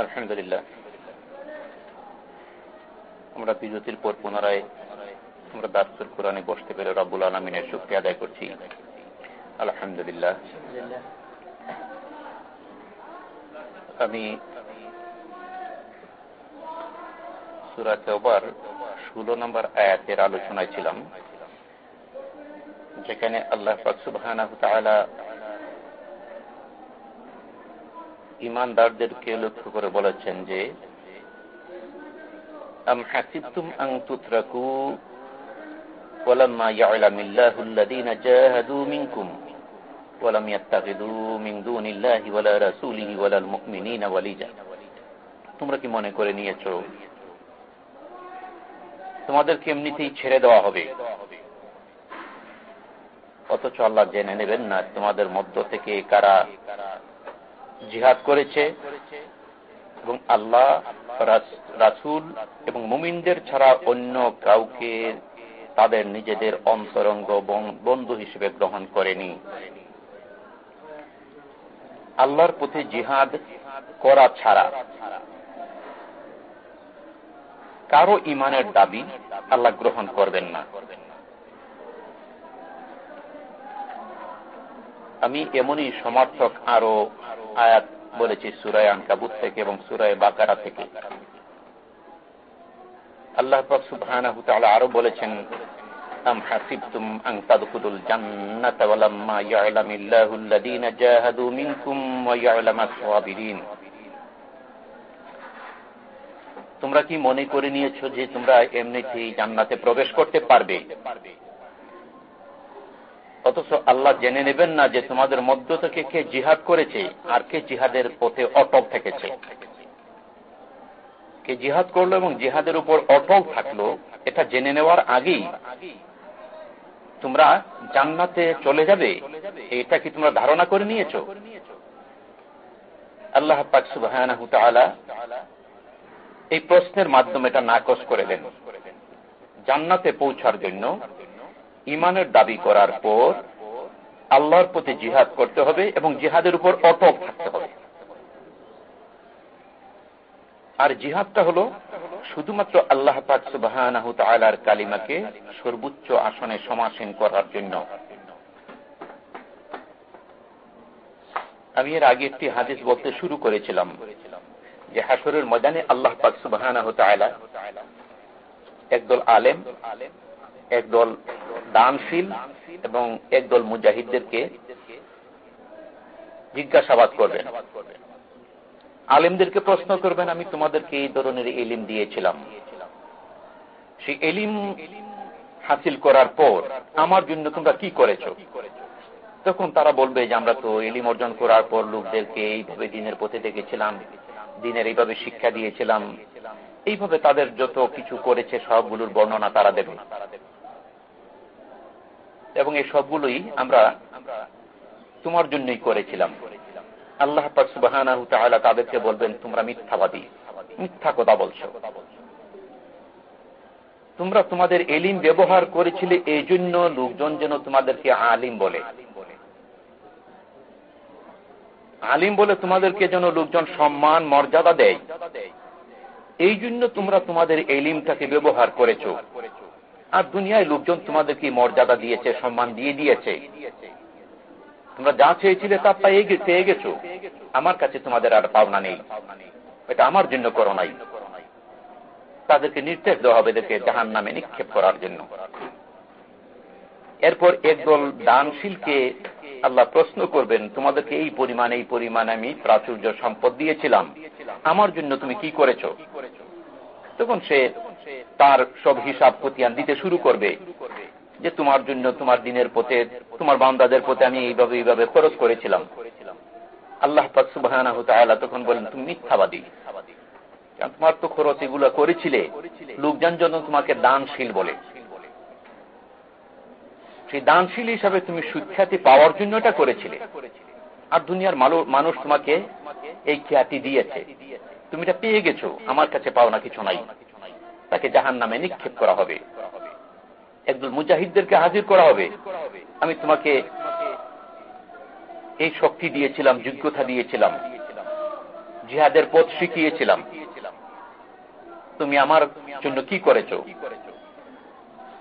আলহামদুলিল্লাহ। আমরা বিরতির পর পুনরায় আমরা দার্সুল কোরআনে বসতে পেরে রব্বুল আলমিনের শুক্রিয়া আদায় করছি। আলহামদুলিল্লাহ। আমি সুরা তেওবার ষোলো নম্বর আয়াতের আলোচনায় ছিলাম, যেখানে আল্লাহ সুবাহ ইমানদারদেরকে লক্ষ্য করে বলেছেন যে أم حسبتم أن تتركوا ولما يعلم الله الذين جاهدوا منكم ولم يتخذوا من دون الله ولا رسوله ولا المؤمنين وليجا তোমরা কি মনে করে নিয়েছ তোমাদেরকে এমনিতেই ছেড়ে দেওয়া হবে অথচ আল্লাহ জেনে নেবেন না তোমাদের মধ্য থেকে কারা জিহাদ করেছে এবং আল্লাহ রাসুল এবং মুমিনদের ছাড়া অন্য কাউকে তাদের নিজেদের অন্তরঙ্গ বন্ধু হিসেবে গ্রহণ করেনি। আল্লাহর প্রতি জিহাদ করা ছাড়া কারও ইমানের দাবি আল্লাহ গ্রহণ করবেন না। আমি এমনই সমর্থক আরও আয়াত বলেছি সুরায় আনকাবুত থেকে এবং সুরায় বাকারা থেকে। আল্লাহ সুবাহ আরও বলেছেন তোমরা কি মনে করে নিয়েছো যে তোমরা এমনিতেই জান্নাতে প্রবেশ করতে পারবে? অথচ আল্লাহ জেনে নেবেন না যে তোমাদের মধ্য থেকে কে জিহাদ করেছে আর কে জিহাদের পথে অটল থেকেছে। কে জিহাদ করল এবং জিহাদের উপর অটল থাকল, এটা জেনে নেওয়ার আগেই তোমরা জান্নাতে চলে যাবে, এটা কি তোমরা ধারণা করে নিয়েছ? আল্লাহ পাক সুবাহ এই প্রশ্নের মাধ্যমে এটা নাকচ করে দেন। জান্নাতে পৌঁছার জন্য ইমানের দাবি করার পর আল্লাহর প্রতি জিহাদ করতে হবে এবং জিহাদের উপর অটক থাকতে হবে। আর জিহাদটা হল শুধুমাত্র আল্লাহ পাক সুবাহ কালিমাকে সর্বোচ্চ আসনে সমাসীন করার জন্য। আমি এর আগে একটি হাদিস বলতে শুরু করেছিলাম যে হাসরের ময়দানে আল্লাহ পাক সুবাহ একদল আলেম, একদল দানশীল এবং একদল মুজাহিদদেরকে জিজ্ঞাসাবাদ করবেন। আলেমদেরকে প্রশ্ন করবেন, আমি তোমাদেরকে এই ধরনের এলিম দিয়েছিলাম। সেই এলিম হাসিল করার পর আমার জন্য তোমরা কি করেছ? তখন তারা বলবে যে, আমরা তো এলিম অর্জন করার পর লোকদেরকে এইভাবে দিনের পথে দেখেছিলাম, দিনের এইভাবে শিক্ষা দিয়েছিলাম। এইভাবে তাদের যত কিছু করেছে, সবগুলোর বর্ণনা তারা দেবে। এবং এই সবগুলোই আমরা তোমার জন্যই করেছিলাম। আল্লাহ সুবাহ তাদেরকে বলবেন, তোমরা মিথ্যাবাদী। মিথ্যা কথা বলছো। তোমরা তোমাদের এলিম ব্যবহার করেছিলে এই জন্য লোকজন যেন তোমাদেরকে আলিম বলে। আলিম বলে তোমাদেরকে যেন লোকজন সম্মান, মর্যাদা দেয়। এই জন্য তোমরা তোমাদের এলিমটাকে ব্যবহার করেছ। আর দুনিয়ায় লোকজন তোমাদেরকে মর্যাদা দিয়েছে, সম্মান দিয়ে দিয়েছে। তোমরা যা চেয়েছিলে তা পেয়ে গেছো। আমার কাছে তোমাদের আর পাওনা নেই। এটা আমার জন্য করো নাই। তাদেরকে নির্দেশ দেওয়া হবে এদেরকে জাহান নামে নিক্ষেপ করার জন্য। এরপর একদল দানশীলকে আল্লাহ প্রশ্ন করবেন, তোমাদেরকে এই পরিমাণ এই পরিমাণ আমি প্রাচুর্য সম্পদ দিয়েছিলাম। আমার জন্য তুমি কি করেছ? তখন সে তার সব হিসাব খতিয়ান দিতে শুরু করবে। যে তোমার জন্য তোমার দিনের পথে, তোমার বান্দাদের পথে আমি এইভাবে এইভাবে খরচ করেছিলাম। আল্লাহ সুবাহ তখন বলেন তুমি মিথ্যাবাদী। তোমার তো খরচ এগুলো করেছিলে। লোকজন জন্য তোমাকে দানশীল বলে। সেই দানশীল হিসাবে তুমি সুখ্যাতি পাওয়ার জন্য এটা করেছিলে। আর দুনিয়ার মানুষ তোমাকে এই খ্যাতি দিয়েছে। তুমি এটা পেয়ে গেছো। আমার কাছে পাও না কিছু নাই। তাকে জাহান নামে নিক্ষেপ করা হবে। একদল মুজাহিদদেরকে হাজির করা হবে। আমি তোমাকে এই শক্তি দিয়েছিলাম, যোগ্যতা দিয়েছিলাম। জিহাদের পথ শিখিয়েছিলাম। তুমি আমার জন্য কি করেছ?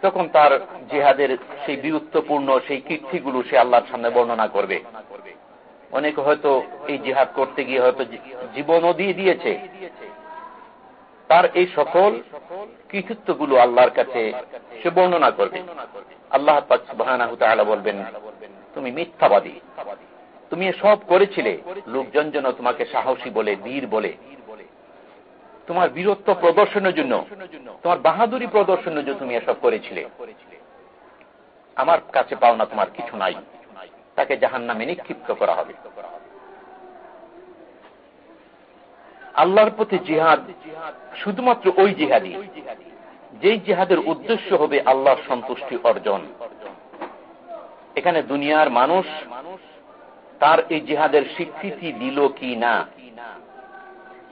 তখন তার জিহাদের সেই বীরত্বপূর্ণ সেই কীর্তিগুলো সে আল্লাহর সামনে বর্ণনা করবে। অনেকে হয়তো এই জিহাদ করতে গিয়ে হয়তো জীবনও দিয়ে দিয়েছে। তার এই সকল কৃতিত্বগুলো আল্লাহর কাছে সে বর্ণনা করবে। আল্লাহ বলবেন, তুমি মিথ্যাবাদী। তুমি সব করেছিলে লোকজন যেন তোমাকে সাহসী বলে, বীর বলে। তোমার বীরত্ব প্রদর্শনের জন্য, তোমার বাহাদুরি প্রদর্শনের জন্য তুমি এসব করেছিলে। আমার কাছে পাওনা তোমার কিছু নাই। তাকে জাহান নামে নিক্ষিপ্ত করা হবে। আল্লাহর প্রতি জিহাদ শুধুমাত্র ওই জিহাদি যেই জিহাদের উদ্দেশ্য হবে আল্লাহর সন্তুষ্টি অর্জন। এখানে দুনিয়ার মানুষ তার এই জিহাদের স্বীকৃতি দিল কি না?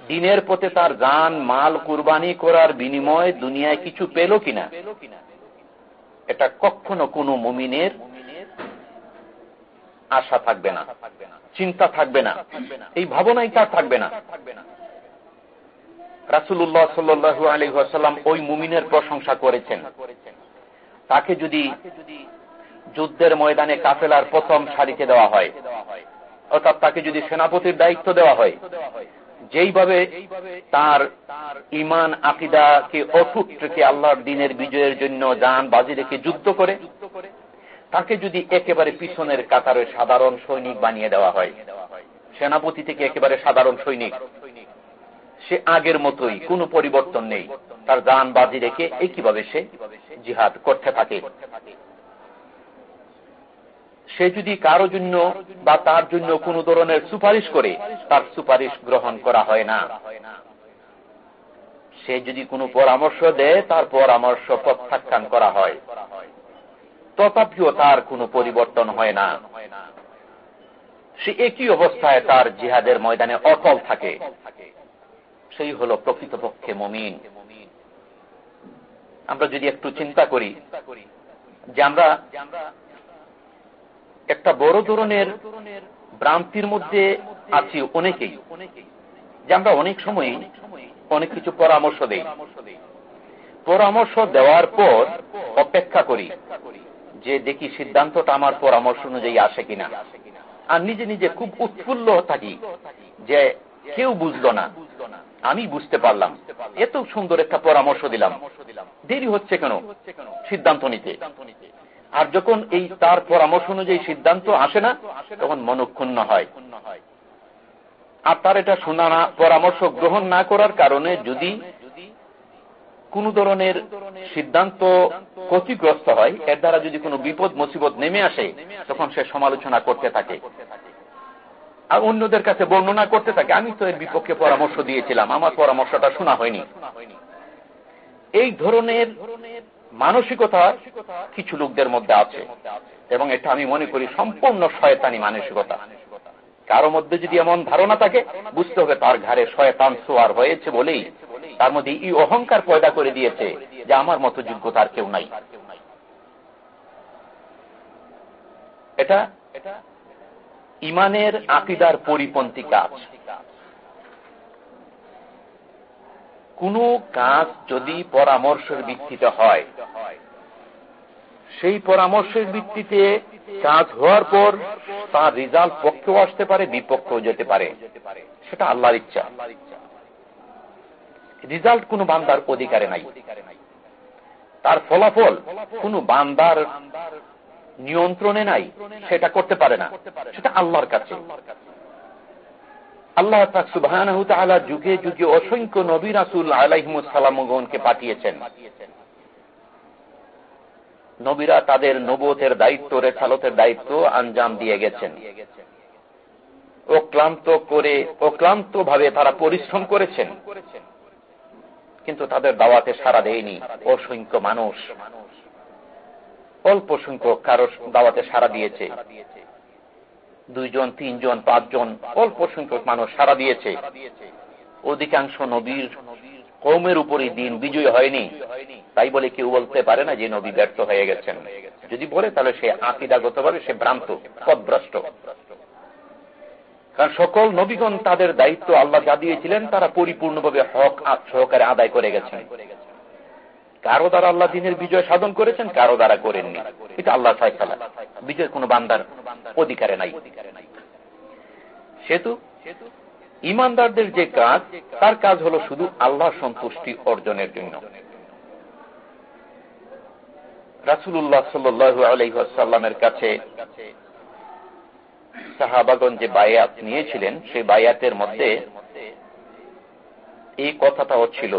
দিনের পথে তার গান মাল, কুরবানি করার বিনিময়ে দুনিয়ায় কিছু পেল কিনা এটা কখনো কোনো মুমিনের আশা থাকবে না, চিন্তা থাকবে না, এই ভাবনাই তার থাকবে না। রাসুল্লাহ সাল্লু আলহাম ওই মুমিনের প্রশংসা করেছেন। তাকে যদি যুদ্ধের ময়দানে কাফেলার প্রথম সারিতে দেওয়া হয়, অর্থাৎ তাকে যদি সেনাপতির দায়িত্ব দেওয়া হয়, যেইভাবে তার ইমান আকিদাকে অটুট রেখে আল্লাহর দিনের বিজয়ের জন্য যান বাজি রেখে যুদ্ধ করে, তাকে যদি একেবারে পিছনের কাতারে সাধারণ সৈনিক বানিয়ে দেওয়া হয়, সেনাপতি থেকে একেবারে সাধারণ সৈনিক সে আগের মতোই, কোনো পরিবর্তন নেই। তার যান বাজি রেখে একইভাবে সে জিহাদ করতে থাকে? সে যদি কারও জন্য বা তার জন্য কোন ধরনের সুপারিশ করে, তার সুপারিশ গ্রহণ করা হয় না। সে যদি কোনো পরামর্শ দেয়, তার পরামর্শ প্রত্যাখ্যান করা হয়। তথাপিও তার কোনো পরিবর্তন হয় না। সে একই অবস্থায় তার জিহাদের ময়দানে অটল থাকে। সেই হল প্রকৃতপক্ষে মমিন। আমরা যদি একটু চিন্তা করি যে আমরা একটা বড় ধরনের ভ্রান্তির মধ্যে আছি অনেকেই, যে আমরা অনেক সময় অনেক কিছু পরামর্শ দেই। পরামর্শ দেওয়ার পর অপেক্ষা করি যে দেখি সিদ্ধান্তটা আমার পরামর্শ অনুযায়ী আসে কিনা। আর নিজে নিজে খুব উৎফুল্ল থাকি যে কেউ বুঝলো না। আমি বুঝতে পারলাম। এত সুন্দর একটা পরামর্শ দিলাম। দেরি হচ্ছে কেন? সিদ্ধান্ত নিতে। আর যখন এই তার পরামর্শ অনুযায়ী সিদ্ধান্ত আসে না, তখন মনক্ষুণ্ণ হয়। আর তার এটা শোনা না পরামর্শ গ্রহণ না করার কারণে যদি কোন ধরনের সিদ্ধান্ত ক্ষতিগ্রস্ত হয়, এর দ্বারা যদি কোনো বিপদ মুসিবত নেমে আসে, তখন সে সমালোচনা করতে থাকে। আর অন্যদের কাছে বর্ণনা করতে থাকে, আমি তো এর বিপক্ষে পরামর্শ দিয়েছিলাম, আমার পরামর্শটা শোনা হয়নি। এই ধরনের মানসিকতা কিছু লোকদের মধ্যে আছে, এবং এটা আমি মনে করি সম্পূর্ণ শয়তানি মানসিকতা। কারও মধ্যে যদি এমন ধারণা থাকে, বুঝতে হবে তার ঘরে শয়তান সোয়ার হয়েছে বলেই, তার মধ্যে এই অহংকার পয়দা করে দিয়েছে যে আমার মতো যোগ্যতার কেউ নাই। এটা ইমানের আকিদার পরিপন্থী কাজ। কোন কাজ যদি পরামর্শের ভিত্তিতে হয়, সেই পরামর্শের ভিত্তিতে কাজ হওয়ার পর তার রেজাল্ট পক্ষেও আসতে পারে, বিপক্ষেও যেতে পারে। সেটা আল্লাহর ইচ্ছা। রেজাল্ট কোন বান্দার অধিকারে নাই। তার ফলাফল কোন বান্দার নিয়ন্ত্রণে নাই, সেটা করতে পারে না। সেটা আল্লাহর কাছে। আল্লাহ সুবাহ যুগে যুগে অসংখ্য নবী রাসুল আলাইহমুসালামগণকে পাঠিয়েছেন। নবীরা তাদের নবতের দায়িত্ব রেখালতের দায়িত্ব আঞ্জাম দিয়ে গেছেন। অক্লান্ত করে অক্লান্ত ভাবে তারা পরিশ্রম করেছেন। কিন্তু তাদের দাওয়াতে সারা দেয়নি। অসংখ্য মানুষ। অল্প সংখ্যক কারও দাওয়াতে সারা দিয়েছে। দুইজন, তিনজন, পাঁচজন অল্প সংখ্যক মানুষ সারা দিয়েছে। অধিকাংশ নবীর কৌমের উপরে দিন বিজয় হয়নি। তাই বলে কেউ বলতে পারে না যে নবী ব্যর্থ হয়ে গেছেন। যদি বলে, তাহলে সে আকিদাগত ভাবে সে ভ্রান্ত, পদভ্রষ্ট। কারণ সকল নবীগণ তাদের দায়িত্ব আল্লাহ যা দিয়েছিলেন, তারা পরিপূর্ণভাবে হক সহকারে আদায় করে গেছেন। কারও দ্বারা আল্লাহ দিনের বিজয় সাধন করেছেন, কারও দ্বারা করেননি। এটা আল্লাহ ফায়সালা। বিজয় কোন বান্দার অধিকারে নাই। সেতু? ইমানদারদের যে কাজ, তার কাজ হলো শুধু আল্লাহ সন্তুষ্টি অর্জনের জন্য। রাসুল্লাহ সাল্লু আলহাসাল্লামের কাছে সাহাবাগন যে বায়াত নিয়েছিলেন, সেই বায়াতের মধ্যে এই কথাটাও ছিল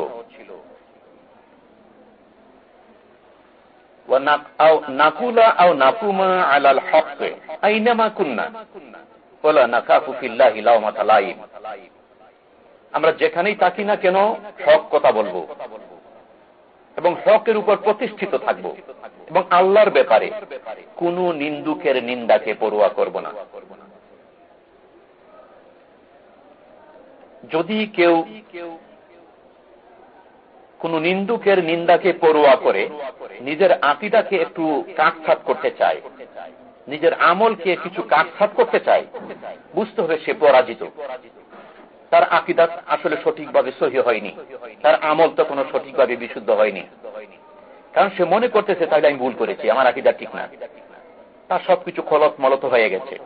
আমরা যেখানেই থাকি না কেন হক কথা বলব। এবং হকের উপর প্রতিষ্ঠিত থাকব। এবং আল্লাহর ব্যাপারে কোন নিন্দুকের নিন্দাকে পড়ুয়া করব না। যদি কেউ কোন নিন্দুকের নিন্দাকে পড়ুয়া করে নিজের আঁকিটাকে একটু কাটছাট করতে চায়। নিজের আমলকে কিছু কাটছাট করতে চায়। বুঝতে হবে সে পরাজিত। তার আকিদাত আসলে সঠিকভাবে সহি হয়নি। তার আমল তো কোনো সঠিকভাবে বিশুদ্ধ হয়নি। কারণ সে মনে করতেছে, তাহলে আমি ভুল করেছি, আমার আকিদা ঠিক না। তার সবকিছু খলত মলত হয়ে গেছে।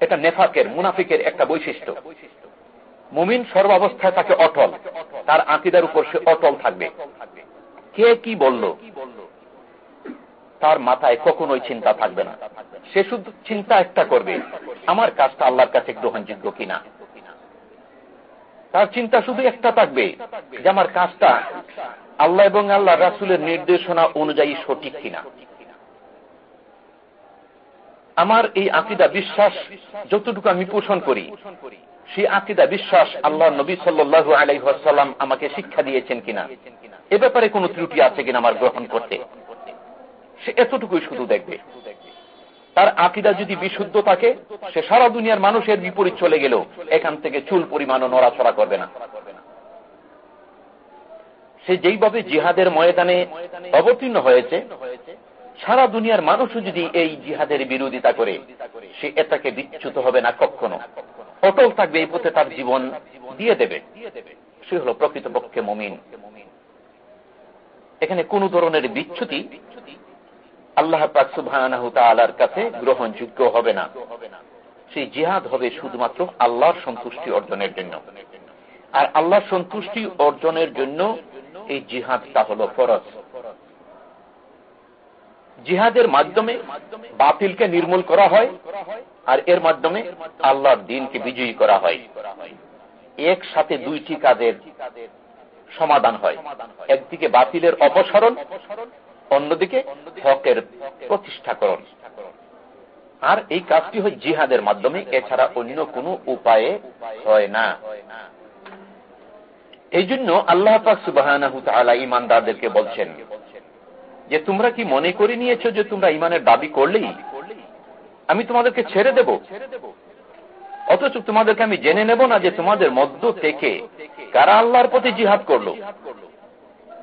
এটা নেফাকের, মুনাফিকের একটা বৈশিষ্ট্য। মুমিন সর্বাবস্থায় তাকে অটল। তার আকিদার উপর সে অটল থাকবে। কে কি বলল? তার মাথায় কখনোই চিন্তা থাকবে না। সে শুধু চিন্তা একটা করবে, আমার কাজটা আল্লাহর কাছে গ্রহণযোগ্য কিনা? তার চিন্তা শুধু একটা থাকবে, যে আমার কাজটা আল্লাহ এবং আল্লাহ রাসুলের নির্দেশনা অনুযায়ী সঠিক কিনা। আমার এই আকিদা, বিশ্বাস, যতটুকু আমি পোষণ করি সেই আকিদা বিশ্বাস আল্লাহ নবী সাল্লু আলাইসাল্লাম আমাকে শিক্ষা দিয়েছেন কিনা? এ ব্যাপারে কোন ত্রুটি আছে কিনা আমার গ্রহণ করতে? সে এতটুকুই শুধু দেখবে। তার আকিদা যদি বিশুদ্ধ থাকে, সে সারা দুনিয়ার মানুষের বিপরীত চলে গেলেও এখান থেকে চুল পরিমাণও নড়াচড়া করবে না। সে যেইভাবে জিহাদের ময়দানে অবতীর্ণ হয়েছে, সারা দুনিয়ার মানুষও যদি এই জিহাদের বিরোধিতা করে, সে এটাকে বিচ্যুত হবে না কখনো। অটল থাকবে এই পথে তার জীবন দিয়ে দেবে। সে হল প্রকৃতপক্ষে মমিন। এখানে কোন ধরনের বিচ্যুতি আল্লাহ পাকসুবাহর কাছে গ্রহণযোগ্য হবে না। সেই জিহাদ হবে শুধুমাত্র আল্লাহর সন্তুষ্টি অর্জনের জন্য। আর আল্লাহর সন্তুষ্টি অর্জনের জন্য এই জিহাদটা হল ফরজ। জিহাদের মাধ্যমে বাতিলকে নির্মূল করা হয় আর এর মাধ্যমে আল্লাহর দিনকে বিজয়ী করা হয়। একসাথে দুইটি কাজের সমাধান হয়। একদিকে বাতিলের অপসরণ, অন্যদিকে হকের প্রতিষ্ঠাকরণ। আর এই কাজটি হয় জিহাদের মাধ্যমে, এছাড়া অন্য কোনো উপায়ে হয় না। এই জন্য আল্লাহ সুবাহ ইমানদারদেরকে বলছেন যে তোমরা কি মনে করে নিয়েছ যে তোমরা ইমানের দাবি করলেই? আমি তোমাদেরকে ছেড়ে দেব। অথচ তোমাদেরকে আমি জেনে নেব না যে তোমাদের মধ্য থেকে কারা আল্লাহর প্রতি জিহাদ করল।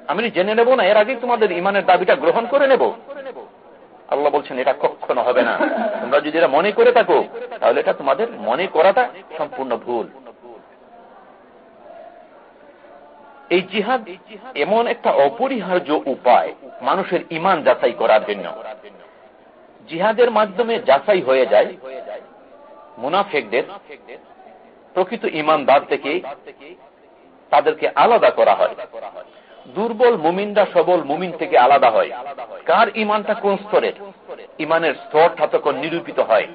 আমি জেনে নেব না, এর আগে তোমাদের ইমানের দাবিটা গ্রহণ করে নেব। আল্লাহ বলছেন, এটা কখনো হবে না। তোমরা যদি এটা মনে করে থাকো, তাহলে এটা তোমাদের মনে করাটা সম্পূর্ণ ভুল। এই জিহাদ এমন একটা অপরিহার্য উপায় মানুষের ইমান যাচাই করার জন্য। জিহাদের মাধ্যমে যাচাই হয়ে যায় মুনাফেকদের প্রকৃত ইমানদার থেকে তাদেরকে আলাদা করা হয়। দুর্বল মুমিনরা সবল মুমিন থেকে আলাদা হয়। কার ইমানটা কোন স্তরের ইমানের স্তরটা তখন নিরূপিত হয়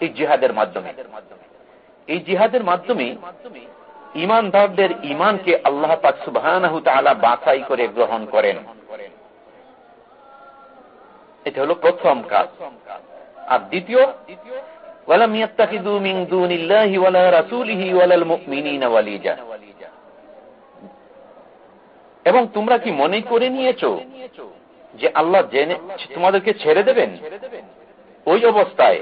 এই জিহাদের মাধ্যমে। এই জিহাদের মাধ্যমে ইমানদারদের ইমানকে আল্লাহ পাক সুবাহ বাছাই করে গ্রহণ করেন। এটা হলো প্রথম কাজ। আর দ্বিতীয়, ওয়ালাম ইয়াত্তাখিযু মিন দুনিল্লাহি ওয়ালা রাসূলিহি ওয়ালাল মুমিনিনা ওয়ালিজা। এবং তোমরা কি মনে করে নিয়েছ যে আল্লাহ জেনে, তোমাদেরকে ছেড়ে দেবেন? ওই অবস্থায়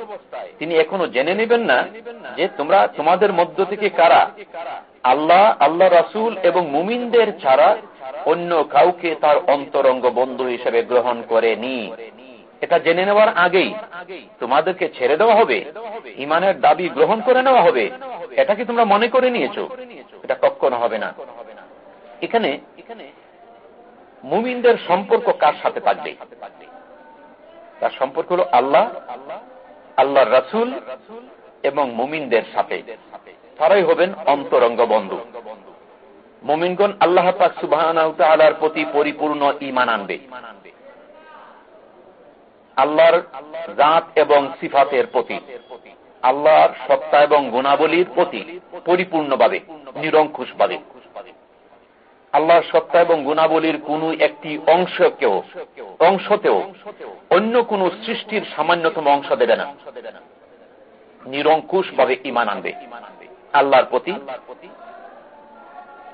তিনি এখনও জেনে নেবেন না যে তোমরা তোমাদের মধ্য থেকে কারা? আল্লাহ আল্লাহ রাসুল এবং মুমিনদের ছাড়া অন্য কাউকে তার অন্তরঙ্গ বন্ধু হিসেবে গ্রহণ করেনি। এটা জেনে নেওয়ার আগেই তোমাদেরকে ছেড়ে দেওয়া হবে। ইমানের দাবি গ্রহণ করে নেওয়া হবে। এটা কি তোমরা মনে করে নিয়েছ? এটা কখনো হবে না। এখানে মুমিনদের সম্পর্ক কার সাথে থাকবে? তার সম্পর্ক হল আল্লাহ আল্লাহর রাসুল এবং মুমিনদের সাথে। তারাই হবেন অন্তরঙ্গ বন্ধু মুমিনগণ আল্লাহ পাক সুবাহ প্রতি পরিপূর্ণ ইমান আনবে। আল্লাহর জাত এবং সিফাতের প্রতি, আল্লাহর সত্তা এবং গুণাবলীর প্রতি পরিপূর্ণভাবে নিরঙ্কুশভাবে। আল্লাহর সত্তা এবং গুণাবলীর কোন একটি অংশকেও, অংশতেও অন্য কোন সৃষ্টির সামান্যতম অংশ দেবে না। নিরঙ্কুশ ভাবে ইমান আনবে। আল্লাহর প্রতি।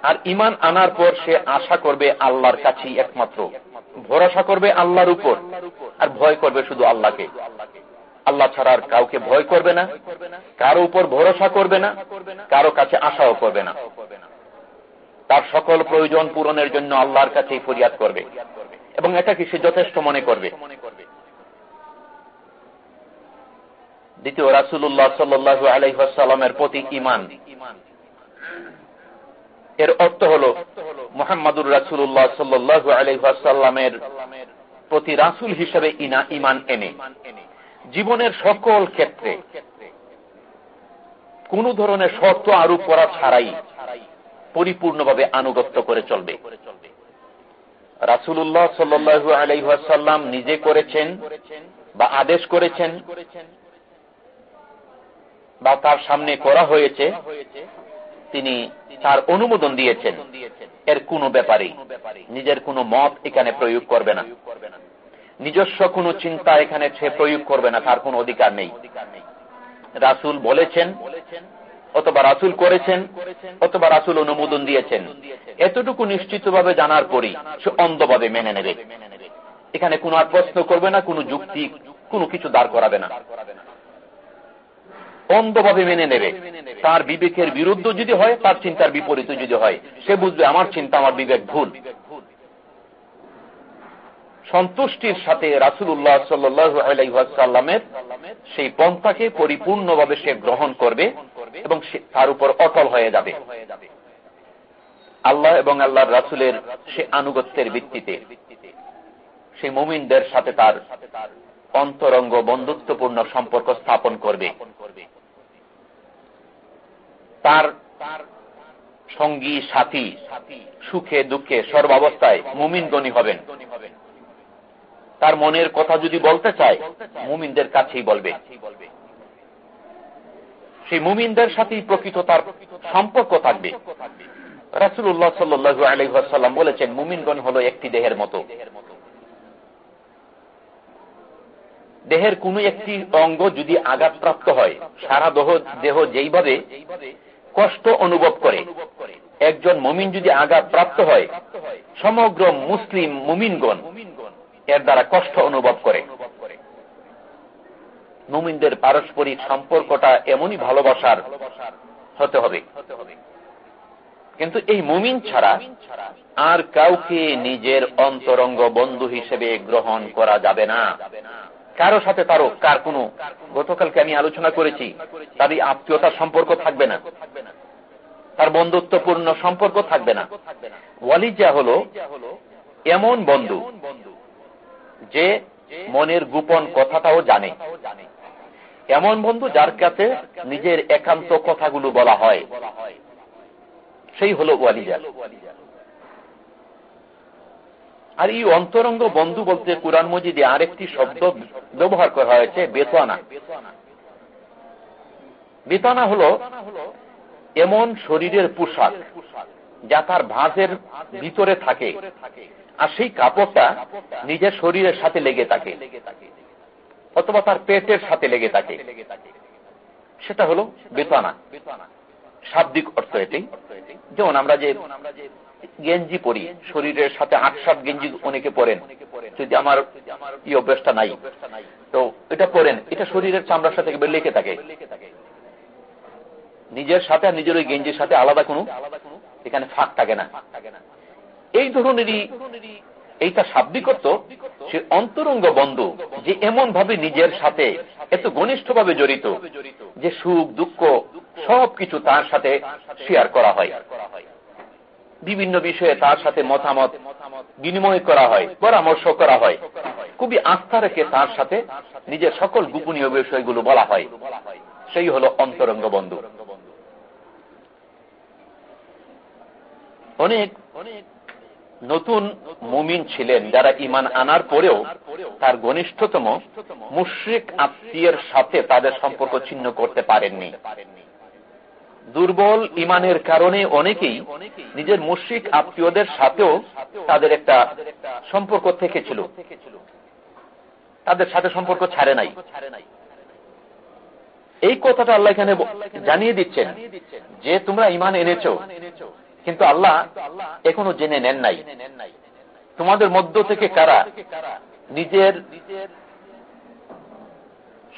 আর ইমান আনার পর সে আশা করবে আল্লাহর কাছেই একমাত্র। ভরসা করবে আল্লাহর উপর। আর ভয় করবে শুধু আল্লাহকে। আল্লাহ ছাড়া আর কাউকে ভয় করবে না। কারও উপর ভরসা করবে না। কারও কাছে আশাও করবে না। তার সকল প্রয়োজন পূরণের জন্য আল্লাহর কাছেই ফরিয়াদ করবে। এবং এটাকে সে যথেষ্ট মনে করবে? দ্বিতীয় রাসুল্লাহ সাল্লু আলহামের প্রতি ইমান এর অর্থ হল মোহাম্মদুর রাসুল্লাহ সাল্লু আলহামের প্রতি রাসুল হিসেবে ইনা ইমান এনে। জীবনের সকল ক্ষেত্রে কোন ধরনের শর্ত আরোপ করা ছাড়াই পরিপূর্ণভাবে আনুগত্য করে চলবে। রাসুল্লাহ সাল্লু আলাইসাল্লাম নিজে করেছেন বা আদেশ করেছেন বা তার সামনে করা হয়েছে, তিনি তার অনুমোদন দিয়েছেন। এর কোনো ব্যাপারেই। নিজের কোনো মত এখানে প্রয়োগ করবে না। নিজস্ব কোনো চিন্তা এখানে সে প্রয়োগ করবে না, তার কোনো অধিকার নেই। রাসুল বলেছেন অথবা রাসুল করেছেন অথবা রাসুল অনুমোদন দিয়েছেন। এতটুকু নিশ্চিতভাবে জানার পরই সে অন্ধভাবে মেনে নেবে। এখানে কোন আর প্রশ্ন করবে না, কোনো যুক্তি, কোনো কিছু দাঁড় করাবে না। অন্ধভাবে মেনে নেবে। তার বিবেকের বিরুদ্ধ যদি হয়, তার চিন্তার বিপরীত যদি হয়। সে বুঝবে, আমার চিন্তা, আমার বিবেক ভুল। সন্তুষ্টির সাথে রাসুল্লাহ সাল্লামের সেই পন্থাকে পরিপূর্ণভাবে সে গ্রহণ করবে এবং তার উপর অটল হয়ে যাবে। আল্লাহ এবং আল্লাহর রাসুলের সে আনুগত্যের ভিত্তিতে সেই মুমিনদের সাথে তার অন্তরঙ্গ বন্ধুত্বপূর্ণ সম্পর্ক স্থাপন করবে। তার সঙ্গী সাথী সুখে দুঃখে সর্বাবস্থায় মুমিনগণী হবেন। তার মনের কথা যদি বলতে চায়, মুমিনদের কাছেই বলবে। সেই মুমিনদের সাথেই প্রকৃত তার সম্পর্ক থাকবে। রাসুল্লাহ সাল্লু আলহাম বলেছেন মুমিনগণ হল একটি দেহের মতো। দেহের কোন একটি অঙ্গ যদি আঘাতপ্রাপ্ত হয়, সারা দেহ দেহ যেইভাবে কষ্ট অনুভব করে। একজন মুমিন যদি আঘাত প্রাপ্ত হয়, সমগ্র মুসলিম মুমিনগণ এর দ্বারা কষ্ট অনুভব করে। মুমিনদের পারস্পরিক সম্পর্কটা এমনই ভালোবাসার হতে হবে। কিন্তু এই মুমিন ছাড়া আর কাউকে নিজের অন্তরঙ্গ বন্ধু হিসেবে গ্রহণ করা যাবে না। কারও সাথে তারও কার কোন, গতকালকে আমি আলোচনা করেছি, তারই আত্মীয়তার সম্পর্ক থাকবে না। তার বন্ধুত্বপূর্ণ সম্পর্ক থাকবে না। ওয়ালিজা হল, এমন বন্ধু যে মনের গোপন কথাটাও জানে। এমন বন্ধু যার কাছে নিজের একান্ত কথাগুলো বলা হয়। সেই হল ওয়ালিজা আর এই অন্তরঙ্গ বন্ধু বলতে কোরআন মজিদে আরেকটি শব্দ ব্যবহার করা হয়েছে, বেতনা। বেতনা হল এমন শরীরের পোশাক যা তার ভাঁজের ভিতরে থাকে, আর সেই কাপড়টা নিজের শরীরের সাথে লেগে থাকে, অথবা তার পেটের সাথে লেগে থাকে। সেটা হলো বেতনা। শাব্দিক অর্থ এটি। যেমন আমরা যে গেঞ্জি পরি। শরীরের সাথে আট সাত গেঞ্জি অনেকে পরেন। যদি আমার এই অভ্যাসটা নাই। তো এটা পরেন। এটা শরীরের চামড়ার সাথে লেগে থাকে। নিজের সাথে আর নিজের ওই গেঞ্জির সাথে আলাদা কোনো এখানে ফাঁক থাকে না। এই ধরনেরই এইটা শাব্দিক করত সে অন্তরঙ্গ বন্ধু যে এমন ভাবে নিজের সাথে এত ঘনিষ্ঠভাবে জড়িত যে সুখ, দুঃখ সবকিছু তার সাথে শেয়ার করা হয়। বিভিন্ন বিষয়ে তার সাথে মতামত বিনিময় করা হয়, পরামর্শ করা হয়। খুবই আস্থা রেখে তার সাথে নিজের সকল গোপনীয় বিষয়গুলো বলা হয়। সেই হল অন্তরঙ্গ বন্ধু। অনেক নতুন মুমিন ছিলেন যারা ইমান আনার পরেও তার ঘনিষ্ঠতম মুশ্রিক আত্মীয়ের সাথে তাদের সম্পর্ক ছিন্ন করতে পারেননি। দুর্বল ইমানের কারণে অনেকেই নিজের মুশ্রিক আত্মীয়দের সাথেও তাদের একটা সম্পর্ক থেকেছিল তাদের সাথে সম্পর্ক ছাড়ে নাই। এই কথাটা আল্লাহ এখানে জানিয়ে দিচ্ছেন যে, তোমরা ইমান এনেছ, কিন্তু আল্লাহ এখনও জেনে নেন নাই। তোমাদের মধ্য থেকে কারা নিজের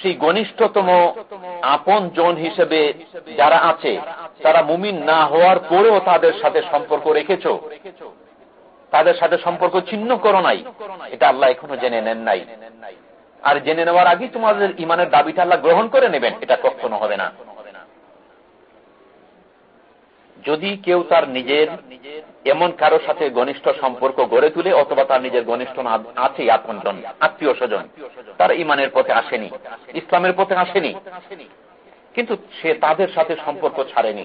সেই ঘনিষ্ঠতম আপন জন হিসেবে যারা আছে, তারা মুমিন না হওয়ার পরেও তাদের সাথে সম্পর্ক রেখেছ। তাদের সাথে সম্পর্ক ছিন্ন করো নাই। এটা আল্লাহ এখনও জেনে নেন নাই। আর জেনে নেওয়ার আগেই তোমাদের ইমানের দাবিটা আল্লাহ গ্রহণ করে নেবেন। এটা কখনো হবে না। যদি কেউ তার নিজের এমন কারও সাথে ঘনিষ্ঠ সম্পর্ক গড়ে তুলে অথবা তার নিজের ঘনিষ্ঠ আছে আপনজন, আত্মীয় স্বজন, তারা ইমানের পথে আসেনি, ইসলামের পথে আসেনি, কিন্তু সে তাদের সাথে সম্পর্ক ছাড়েনি।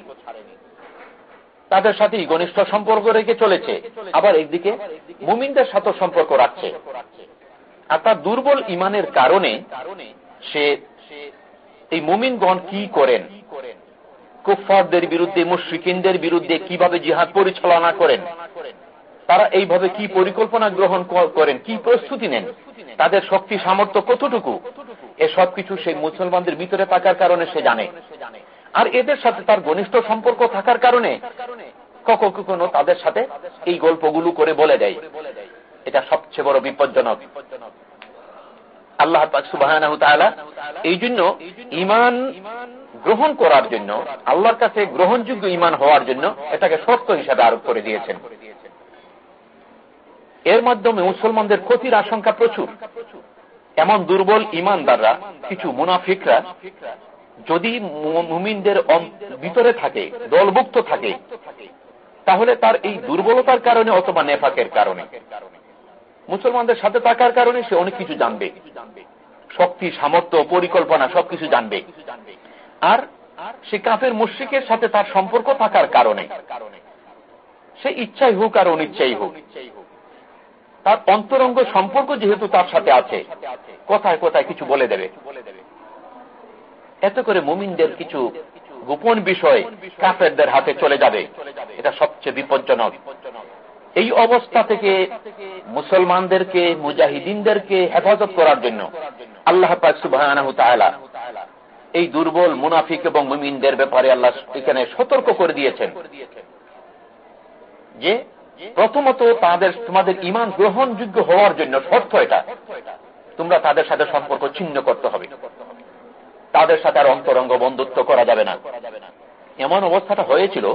তাদের সাথেই ঘনিষ্ঠ সম্পর্ক রেখে চলেছে, আবার একদিকে মুমিনদের সাথে সম্পর্ক রাখছে। আর তার দুর্বল ইমানের কারণে সে এই মুমিনগণ কি করেন? কুফারদের বিরুদ্ধে, মুশ্রিকিনদের বিরুদ্ধে কীভাবে জিহাদ পরিচালনা করেন? তারা এইভাবে কি পরিকল্পনা গ্রহণ করেন? কি প্রস্তুতি নেন? তাদের শক্তি, সামর্থ্য কতটুকু? এ সব কিছু সেই মুসলমানদের ভিতরে থাকার কারণে সে জানে। আর এদের সাথে তার ঘনিষ্ঠ সম্পর্ক থাকার কারণে কখনো কখনো তাদের সাথে এই গল্পগুলো করে বলে দেয়। এটা সবচেয়ে বড় বিপজ্জনক। আল্লাহ এই জন্য ইমান গ্রহণ করার জন্য, আল্লাহর কাছে গ্রহণযোগ্য ইমান হওয়ার জন্য এটাকে শর্ত হিসাবে আরোপ করে দিয়েছেন। এর মাধ্যমে মুসলমানদের ক্ষতির আশঙ্কা প্রচুর। এমন দুর্বল ইমানদাররা কিছু মুনাফিকরা, যদি মুমিনদের ভিতরে থাকে, দলভুক্ত থাকে, তাহলে তার এই দুর্বলতার কারণে অথবা নেফাকের কারণে। মুসলমানদের সাথে থাকার কারণে সে অনেক কিছু জানবে। শক্তি, সামর্থ্য, পরিকল্পনা সবকিছু জানবে। আর সে কাফের মুশ্রিকের সাথে তার সম্পর্ক থাকার কারণে। সে ইচ্ছাই হোক আর অনিচ্ছাই হোক। তার অন্তরঙ্গ সম্পর্ক যেহেতু তার সাথে আছে, কোথায় কোথায় কিছু বলে দেবে। এত করে মুমিনদের কিছু গোপন বিষয় কাফেরদের হাতে চলে যাবে। এটা সবচেয়ে বিপজ্জনক। এই অবস্থা থেকে মুসলমানদেরকে, মুজাহিদিনদেরকে হেফাজত করার জন্য আল্লাহ সুবাহ এই দুর্বল মুনাফিক এবং মুমিনদের ব্যাপারে আল্লাহ এখানে সতর্ক করে দিয়েছেন। যে প্রথমত তাদের, তোমাদের ইমান গ্রহণযোগ্য হওয়ার জন্য শর্ত এটা। তোমরা তাদের সাথে সম্পর্ক ছিন্ন করতে হবে। তাদের সাথে আর অন্তরঙ্গ বন্ধুত্ব করা যাবে না। এমন অবস্থাটা হয়েছিল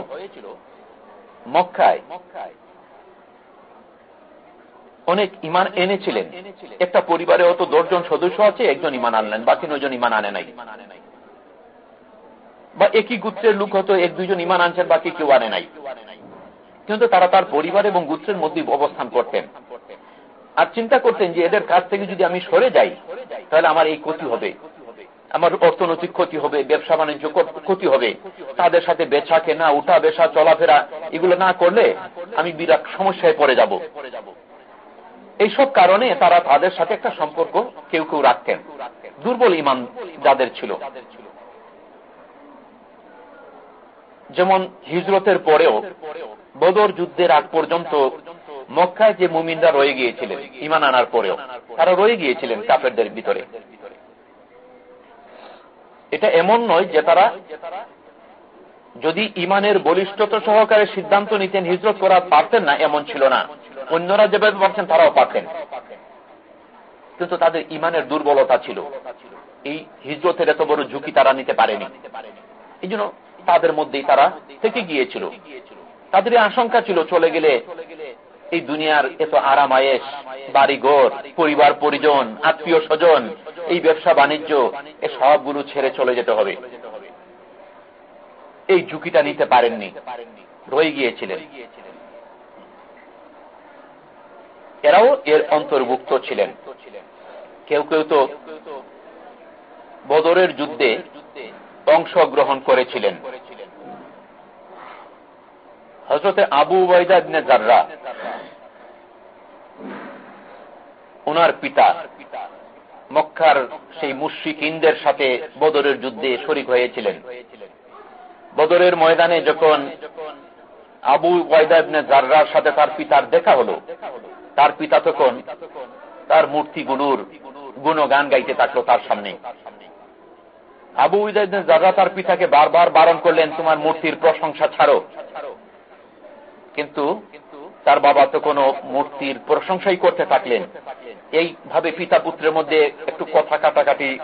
মক্কায়। অনেক ইমান এনেছিলেন। একটা পরিবারে অত দশজন সদস্য আছে, একজন ইমান আনলেন, বাকি নজন ইমান আনে নাই। বা একই গুত্রের লোক হতো এক দুইজন ইমান আনছেন, বাকি কেউ আনে নাই। কিন্তু তারা তার পরিবার এবং গুত্রের মধ্যে অবস্থান করতেন। আর চিন্তা করতেন যে এদের কাছ থেকে যদি আমি সরে যাই, তাহলে আমার এই ক্ষতি হবে। আমার অর্থনৈতিক ক্ষতি হবে, ব্যবসা বাণিজ্য ক্ষতি হবে। তাদের সাথে বেচা কেনা, উঠা বেচা চলাফেরা, এগুলো না করলে আমি বিরাট সমস্যায় পড়ে যাব। এইসব কারণে তারা তাদের সাথে একটা সম্পর্ক কেউ কেউ রাখতেন। দুর্বল ইমান যাদের ছিল। যেমন হিজরতের পরেও বদর যুদ্ধের আগ পর্যন্ত মক্কায় যে মুমিনরা রয়ে গিয়েছিলেন ইমান আনার পরেও, তারা রয়ে গিয়েছিলেন কাফেরদের ভিতরে। এটা এমন নয় যে তারা যদি ইমানের বলিষ্ঠতা সহকারে সিদ্ধান্ত নিতেন, হিজরত করা পারতেন না, এমন ছিল না। অন্যরা যেভাবে পারছেন, তারাও পারতেন। কিন্তু তাদের ইমানের দুর্বলতা ছিল। এই হিজরতের এত বড় ঝুঁকি তারা নিতে পারেনি। এই জন্য তাদের মধ্যেই তারা থেকে গিয়েছিল। তাদের আশঙ্কা ছিল চলে গেলে এই দুনিয়ার এত আরামায়েশ বাড়িঘর, পরিবার, পরিজন, আত্মীয় স্বজন, এই ব্যবসা, বাণিজ্য, এ সবগুলো ছেড়ে চলে যেতে হবে। এই ঝুঁকিটা নিতে পারেননি, রয়ে গিয়েছিলেন। এরাও এর অন্তর্ভুক্ত ছিলেন। কেউ কেউ তো বদরের যুদ্ধে অংশগ্রহণ করেছিলেন। হজরতে আবু ওয়াইদাবনে জাররা ওনার পিতা, মক্কার সেই মুশ্রিক ইন্দের সাথে বদরের যুদ্ধে শরিক হয়েছিলেন। বদরের ময়দানে যখন আবু ওয়াইদাবনে জাররার সাথে তার পিতার দেখা হলো, তার পিতা তখন তার মূর্তিগুলোর গুণগান গাইতে থাকল তার সামনে। আবু উইদাইদিন জাররা তার পিতাকে বারবার বারণ করলেন, তোমার মূর্তির প্রশংসা ছাড়ো। কিন্তু তার বাবা তো কোনো মূর্তির প্রশংসাই করতে থাকলেন। এইভাবে পিতা পুত্রের মধ্যে একটু কথা কাটাকাটি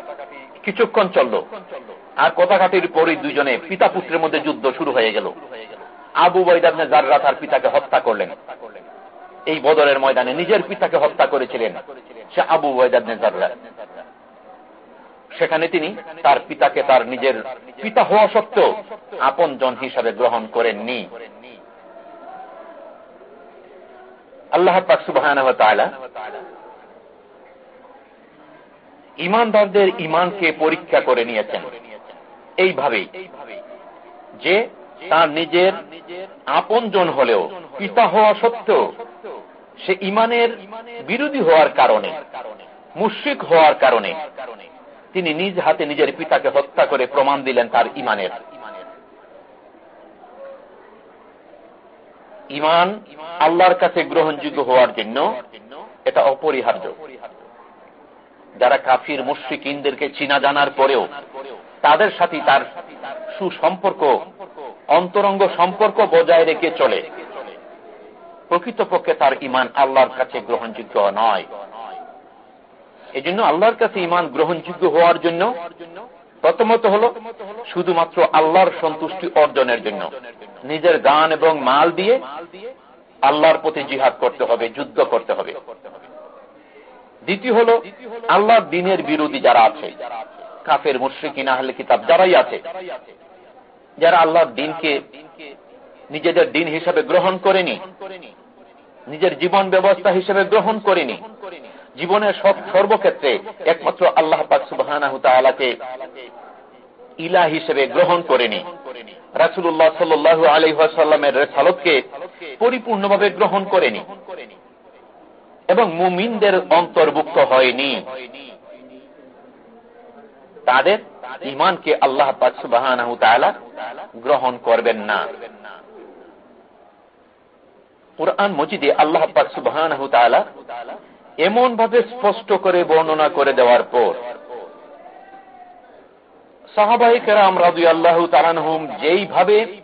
কিছুক্ষণ চলল। আর কথা কাটির পরই দুজনে পিতা পুত্রের মধ্যে যুদ্ধ শুরু হয়ে গেল। আবু বৈদাবনে জাররা তার পিতাকে হত্যা করলেন। এই বদরের ময়দানে নিজের পিতাকে হত্যা করেছিলেন সে আবু বৈদাবনে জাররা। সেখানে তিনি তার পিতাকে তার নিজের পিতা হওয়া সত্ত্বেও আপন জন হিসাবে গ্রহণ করেননি। আল্লাহ ইমানদারদের ইমানকে পরীক্ষা করে নিয়েছেন। এইভাবেই যে তার নিজের আপন জন হলেও পিতা হওয়া সত্ত্বেও সে ইমানের বিরোধী হওয়ার কারণে, মুশ্রিক হওয়ার কারণে কারণে তিনি নিজ হাতে নিজের পিতাকে হত্যা করে প্রমাণ দিলেন তার ইমানের। ইমান আল্লাহর কাছে গ্রহণযোগ্য হওয়ার জন্য এটা অপরিহার্য। যারা কাফির মুশ্রিক ইন্দেরকে চিনা জানার পরেও তাদের সাথে তার সুসম্পর্ক, অন্তরঙ্গ সম্পর্ক বজায় রেখে চলে। প্রকৃতপক্ষে তার ইমান আল্লাহর কাছে গ্রহণযোগ্য নয়। এই জন্য আল্লাহর কাছে ইমান গ্রহণযোগ্য হওয়ার জন্য প্রথমত হল শুধুমাত্র আল্লাহর সন্তুষ্টি অর্জনের জন্য। নিজের গান এবং মাল দিয়ে আল্লাহর প্রতি জিহাদ করতে হবে, যুদ্ধ করতে হবে। দ্বিতীয় হল আল্লাহর দিনের বিরোধী যারা আছে, কাফের, মুশ্রিকিন, আহলে কিতাব যারাই আছে, যারা আল্লাহর দিনকে নিজেদের দিন হিসাবে গ্রহণ করেনি, নিজের জীবন ব্যবস্থা হিসেবে গ্রহণ করেনি জীবনের সব সর্বক্ষেত্রে একমাত্র আল্লাহ পাক সুবাহ ইলা হিসেবে গ্রহণ করেনি। রাসুল্লাহ সাল্লু আলহাসাল্লামের রেসালতকে পরিপূর্ণভাবে গ্রহণ করেনি এবং মুমিনদের অন্তর্ভুক্ত হয়নি। তাদের ইমানকে আল্লাহ পাক সুবাহ গ্রহণ করবেন না। কোরআন মজিদে আল্লাহ পাক সুবাহ এমন ভাবে স্পষ্ট করে বর্ণনা করে দেওয়ার পর সাহাবাহিকেরাম রাজু আল্লাহ তালানহুম যেইভাবে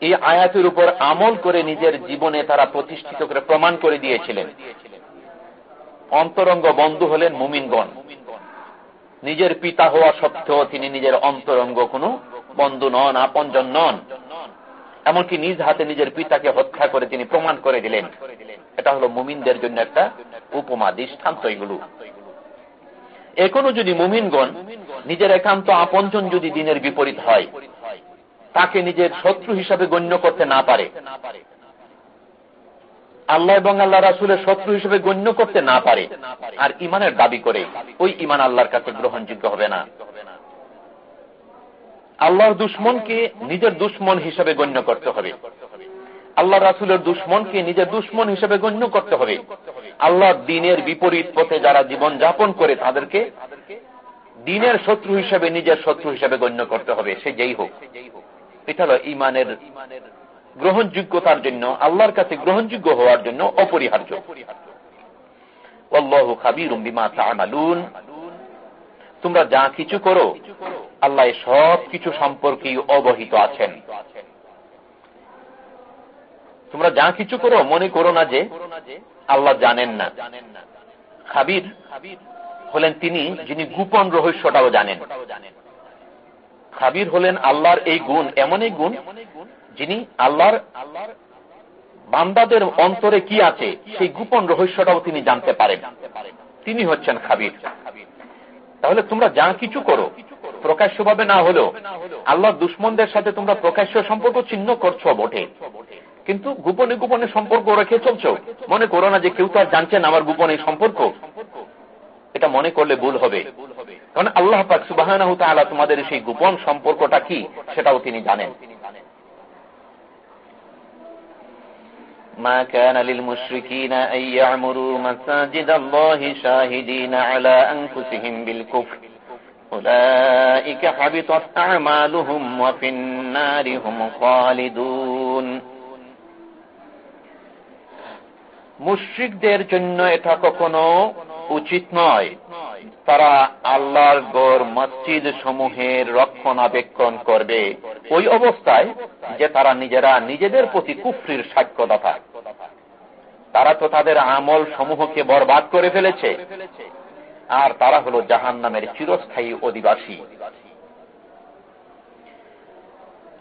এই আয়াতের উপর আমল করে নিজের জীবনে তারা প্রতিষ্ঠিত করে প্রমাণ করে দিয়েছিলেন, অন্তরঙ্গ বন্ধু হলেন মুমিনগণ। নিজের পিতা হওয়া সত্ত্বেও তিনি নিজের অন্তরঙ্গ কোন বন্ধু নন, আপনজন নন। এমনকি নিজ হাতে নিজের পিতাকে হত্যা করে তিনি প্রমাণ করে দিলেন। এটা হলো মুমিনদের জন্য একটা উপমা, দৃষ্টান্ত এগুলো। এখনও যদি মুমিনগণ নিজের একান্ত আপনজন যদি দিনের বিপরীত হয়, তাকে নিজের শত্রু হিসাবে গণ্য করতে না পারে। আল্লাহ এবং আল্লাহ রাসুলের শত্রু হিসেবে গণ্য করতে না পারে। আর ইমানের দাবি করে, ওই ইমান আল্লাহর কাছে গ্রহণযোগ্য হবে না। আল্লাহর দুশ্মনকে নিজের দুশ্মন হিসেবে গণ্য করতে হবে। আল্লাহ রাসুলের দুশ্মনকে নিজের দুশ্মন হিসেবে গণ্য করতে হবে। আল্লাহ দিনের বিপরীত পথে যারা জীবন যাপন করে তাদেরকে দিনের শত্রু হিসেবে, নিজের শত্রু হিসেবে গণ্য করতে হবে, সে যেই হোক। এটা হল ইমানের গ্রহণযোগ্যতার জন্য, আল্লাহর কাছে গ্রহণযোগ্য হওয়ার জন্য অপরিহার্য। তোমরা যা কিছু করো, আল্লাহ সব কিছু সম্পর্কে অবহিত আছেন। তোমরা যা কিছু করো, মনে করো না যে আল্লাহ জানেন না। খাবির হলেন তিনি যিনি গোপন রহস্যটাও জানেন। খাবির হলেন আল্লাহর এই গুণ, এমন এক গুণ যিনি আল্লাহর আল্লাহর বান্দাদের অন্তরে কি আছে সেই গোপন রহস্যটাও তিনি জানতে পারেন। তিনি হচ্ছেন খাবির। তাহলে তোমরা যা কিছু করো, প্রকাশ্যভাবে না হলেও আল্লাহ দুশ্মনদের সাথে তোমরা প্রকাশ্য সম্পর্ক চিহ্ন করছ বটে। কিন্তু গোপনে গোপনে সম্পর্ক রেখে চলছো মনে করো না যে কেউ তো আর জানছেন আমার গোপনে সম্পর্ক এটা মনে করলে ভুল হবে কারণ আল্লাহ পাক সুবাহ তোমাদের সেই গোপন সম্পর্কটা কি সেটাও তিনি জানেন ما كان للمشركين أن يعمروا مساجد الله شاهدين على أنفسهم بالكفر أولئك حبطت أعمالهم وفي النار هم خالدون মুশ্রিকদের জন্য এটা কখনো উচিত নয়। তারা আল্লাহর গড় মসজিদ সমূহের রক্ষণাবেক্ষণ করবে। ওই অবস্থায় যে তারা নিজেরা নিজেদের প্রতি কুফরির সাক্ষ্যদাতা। তারা তো তাদের আমল সমূহকে বরবাদ করে ফেলেছে। আর তারা হল জাহান নামের চিরস্থায়ী অধিবাসী।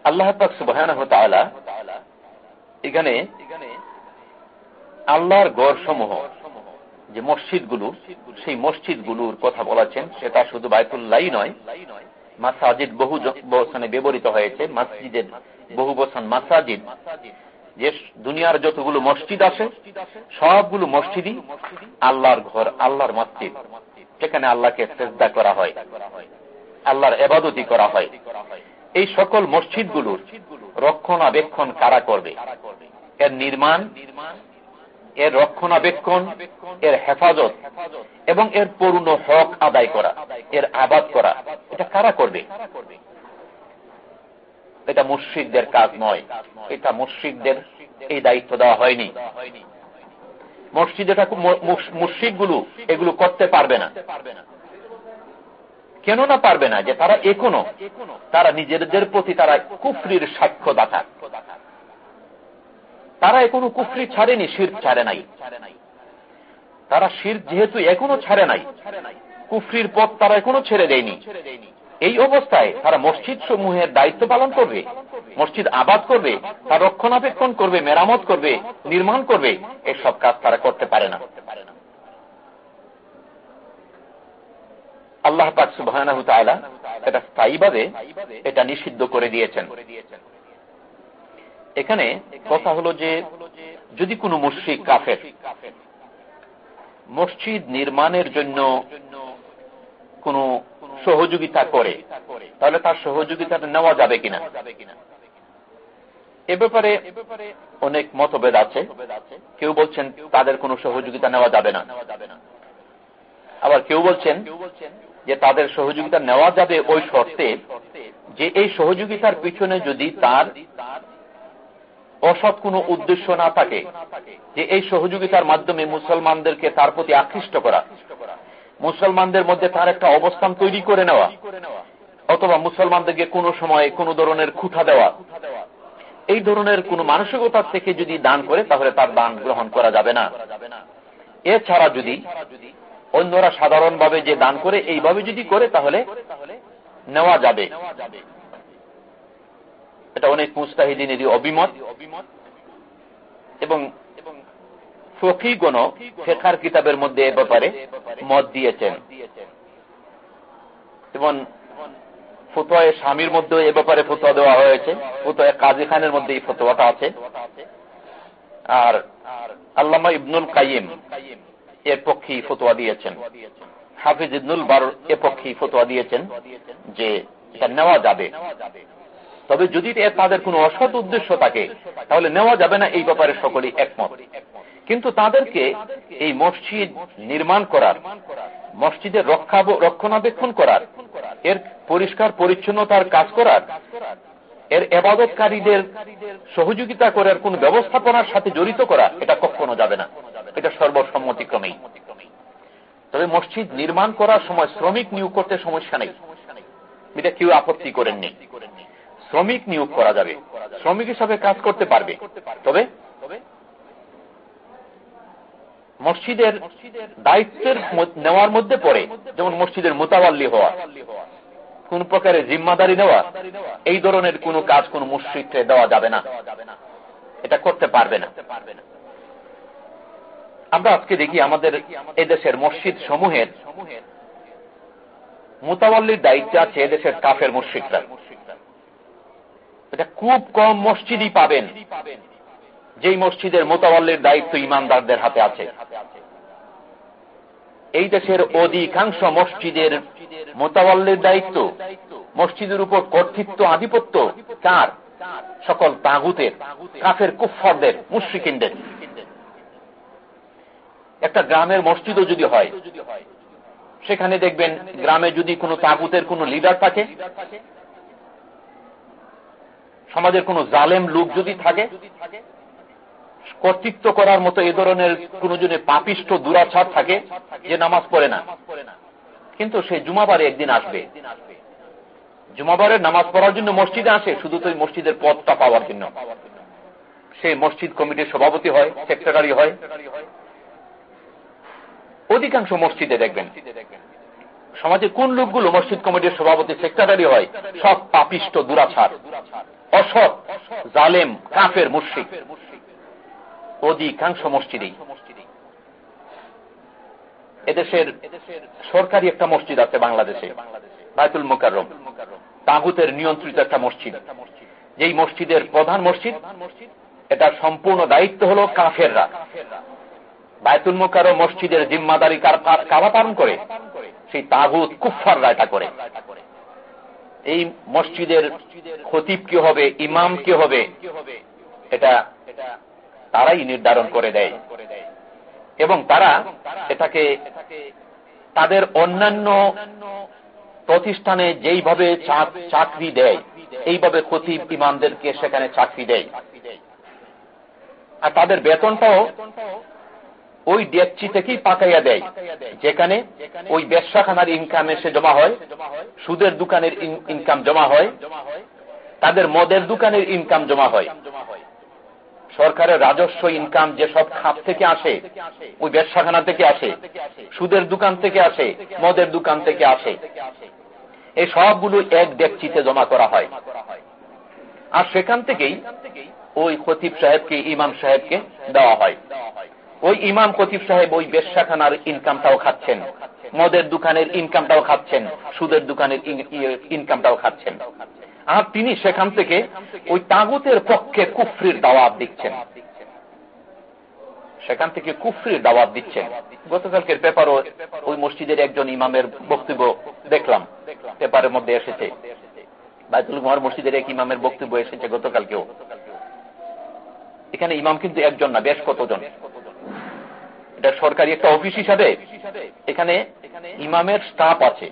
আল্লাহ এখানে আল্লাহর গড় সমূহ যে মসজিদগুলো, সেই মসজিদগুলোর কথা বলেছেন, সেটা শুধু বায়তুল্লাহ নয়, মাসাজিদ বহু বসানে ব্যবহৃত হয়েছে, মসজিদের বহু বসান মাসাজিদ, যে দুনিয়ার যতগুলো মসজিদ আছে, সবগুলো মসজিদই আল্লাহর ঘর, আল্লাহর মসজিদ সেখানে আল্লাহকে চেষ্টা করা হয়, আল্লাহর এবাদতি করা হয়। এই সকল মসজিদগুলোর রক্ষণাবেক্ষণ কারা করবে? এর নির্মাণ এর রক্ষণাবেক্ষণ, এর হেফাজত এবং এর পূর্ণ হক আদায় করা, এর আবাদ করা। এটা কারা করবে? এটা মুশ্রিকদের কাজ নয়। এটা মুশ্রিকদের এই দায়িত্ব দেওয়া হয়নি। মসজিদ এটা মুশ্রিকগুলো এগুলো করতে পারবে না। কেন না পারবে না যে তারা এখনও, তারা নিজেদের প্রতি তারা কুফরির সাক্ষ্য সাক্ষ্যদাতা। তারা এখনও কুফরি ছাড়েনি, শির ছাড়ে নাই। তারা শির যেহেতু এখনও ছাড়ে নাই, কুফরির পথ তারা এখনও ছেড়ে দেয়নি। এই অবস্থায় তারা মসজিদ সমূহের দায়িত্ব পালন করবে, মসজিদ আবাদ করবে তার রক্ষণাবেক্ষণ করবে, মেরামত করবে, নির্মাণ করবে, এসব কাজ তারা করতে পারে না। আল্লাহ পাক সুবাহ এটা স্থায়ীভাবে এটা নিষিদ্ধ করে দিয়েছেন। এখানে কথা হলো যে, যদি কোনো মুশ্রিক কাফের মসজিদ নির্মাণের জন্য কোন সহযোগিতা করে, তাহলে তার সহযোগিতাটা নেওয়া যাবে কিনা? এ ব্যাপারে অনেক মতভেদ আছে। কেউ বলছেন তাদের কোনো সহযোগিতা নেওয়া যাবে না। আবার কেউ বলছেন যে তাদের সহযোগিতা নেওয়া যাবে ওই শর্তে যে এই সহযোগিতার পিছনে যদি তার অসৎ কোনো উদ্দেশ্য না থাকে যে এই সহযোগিতার মাধ্যমে মুসলমানদেরকে তার প্রতি আকৃষ্ট করা। মুসলমানদের মধ্যে তার একটা অবস্থান তৈরি করে নেওয়া অথবা মুসলমানদেরকে কোনো সময় কোনো ধরনের খুঁটা দেওয়া। এই ধরনের কোন মানসিকতার থেকে যদি দান করে, তাহলে তার দান গ্রহণ করা যাবে না। এছাড়া যদি অন্যরা সাধারণভাবে যে দান করে, এইভাবে যদি করে, তাহলে নেওয়া যাবে। এটা অনেক মুস্তাহিদিনেরই অভিমত এবং ফকিগণ শেখার কিতাবের মধ্যে এ ব্যাপারে মত দিয়েছেন। এবং ফতোয় স্বামীর মধ্যে এ ব্যাপারে ফতোয়া দেওয়া হয়েছে। ফতোয় কাজী খানের মধ্যে এই ফতোয়াটা আছে। আর আল্লামা ইবনুল কাইম এর পক্ষে ফতোয়া দিয়েছেন। হাফিজ ইবনুল বার এ পক্ষে ফতোয়া দিয়েছেন যে এটা নেওয়া যাবে। তবে যদি তাদের কোনো অসৎ উদ্দেশ্য থাকে, তাহলে নেওয়া যাবে না এই ব্যাপারে সকলেই একমত। কিন্তু তাদেরকে এই মসজিদ নির্মাণ করার, মসজিদের রক্ষা রক্ষণাবেক্ষণ করার, এর পরিষ্কার পরিচ্ছন্নতার কাজ করার, এর এবাদতকারীদের সহযোগিতা করার কোন ব্যবস্থাপনার সাথে জড়িত করা, এটা কখনো যাবে না। এটা সর্বসম্মতিক্রমেই। তবে মসজিদ নির্মাণ করার সময় শ্রমিক নিয়োগ করতে সমস্যা নেই। এটা কেউ আপত্তি করেননি। শ্রমিক নিয়োগ করা যাবে। শ্রমিক হিসাবে কাজ করতে পারবে। তবে মসজিদের দায়িত্বের নেওয়ার মধ্যে পড়ে, যেমন মসজিদের মোতাবাল্লি হওয়া, কোন প্রকারের জিম্মাদারি নেওয়া, এই ধরনের কোন কাজ কোন মুশ্রিককে দেওয়া যাবে না। এটা করতে পারবে না। আমরা আজকে দেখি আমাদের এদেশের মসজিদ সমূহের সমূহের মোতাবাল্লির দায়িত্বে আছে এদেশের কাফের মসজিদরা। এটা খুব কম মসজিদই পাবেন, যেই মসজিদের মোতাবল্লির দায়িত্ব ইমানদারদের হাতে আছে। এই দেশের অধিকাংশ মসজিদের মোতাবল্লির দায়িত্ব মসজিদের উপর কর্তৃত্ব, আধিপত্য কার সকল তাগুতের, কাফের কুফরদের মুশ্রিকিনদের। একটা গ্রামের মসজিদও যদি হয়, সেখানে দেখবেন গ্রামে যদি কোনো তাগুতের কোনো লিডার থাকে সমাজের কোন জালেম লোক যদি থাকে, কর্তৃত্ব করার মতো এ ধরনের কোন জনে পাপিষ্ট দুরাচার থাকে, যে নামাজ পড়ে না। কিন্তু সে জুমাবারে একদিন আসবে। জুমাবারের নামাজ পড়ার জন্য মসজিদে আসে, শুধু তো মসজিদের পদটা পাওয়ার জন্য। সে মসজিদ কমিটির সভাপতি হয়, সেক্রেটারি হয়। অধিকাংশ মসজিদে দেখবেন। সমাজে কোন লোকগুলো মসজিদ কমিটির সভাপতি, সেক্রেটারি হয়, সব পাপিষ্ট দুরাচার। অসৎ, জালেম, কাফের, মুশ্রিক। অধিকাংশ মসজিদেই। এদেশের সরকারি একটা মসজিদ আছে বাংলাদেশে বায়তুল মোকাররম। তাগুতের নিয়ন্ত্রিত একটা মসজিদ। যেই মসজিদের প্রধান মসজিদ, এটা সম্পূর্ণ দায়িত্ব হল কাফেররা। বায়তুল মোকারম মসজিদের জিম্মাদারি কারা পালন করে? সেই তাগুত কুফাররা এটা করে। এই মসজিদের খতিব কি হবে, ইমাম কি হবে, এটা তারাই নির্ধারণ করে দেয়। এবং তারা এটাকে তাদের অন্যান্য প্রতিষ্ঠানে যেইভাবে চাকরি দেয়, এইভাবে খতিব ইমামদেরকে সেখানে চাকরি দেয়। আর তাদের বেতনটাও ওই ডেকচি থেকেই পাকাইয়া দেয়। যেখানে ওই ব্যবসাখানার ইনকাম এসে জমা হয়, সুদের দোকানের ইনকাম জমা হয়, তাদের মদের দোকানের ইনকাম জমা হয়। সরকারের রাজস্ব ইনকাম যে সব খাত থেকে আসে, ওই ব্যবসাখানা থেকে আসে, সুদের দোকান থেকে আসে, মদের দোকান থেকে আসে। এই সবগুলো এক ডেকচিতে জমা করা হয়। আর সেখান থেকেই ওই খতিব সাহেবকে, ইমাম সাহেবকে দেওয়া হয়। ওই ইমাম খতিব সাহেব ওই বেশাখানার ইনকামটাও খাচ্ছেন। মদের দোকানের ইনকামটাও খাচ্ছেন, সুদের দোকানের ইনকামটাও খাচ্ছেন। আর তিনি সেখান থেকে ওই তাগুতের পক্ষে কুফরির দাওয়াত দিচ্ছেন। সেখান থেকে কুফরির দাওয়াত দিচ্ছেন। গতকালকের পেপারও ওই মসজিদের একজন ইমামের বক্তব্য দেখলাম। পেপারের মধ্যে এসেছে। বাইতুল কুমার মসজিদের এক ইমামের বক্তব্য এসেছে গতকালকেও। এখানে ইমাম কিন্তু একজন না, বেশ কতজন? এটা সরকারি একটা অফিস হিসাবে এখানে ইমামের স্টাফ আছে।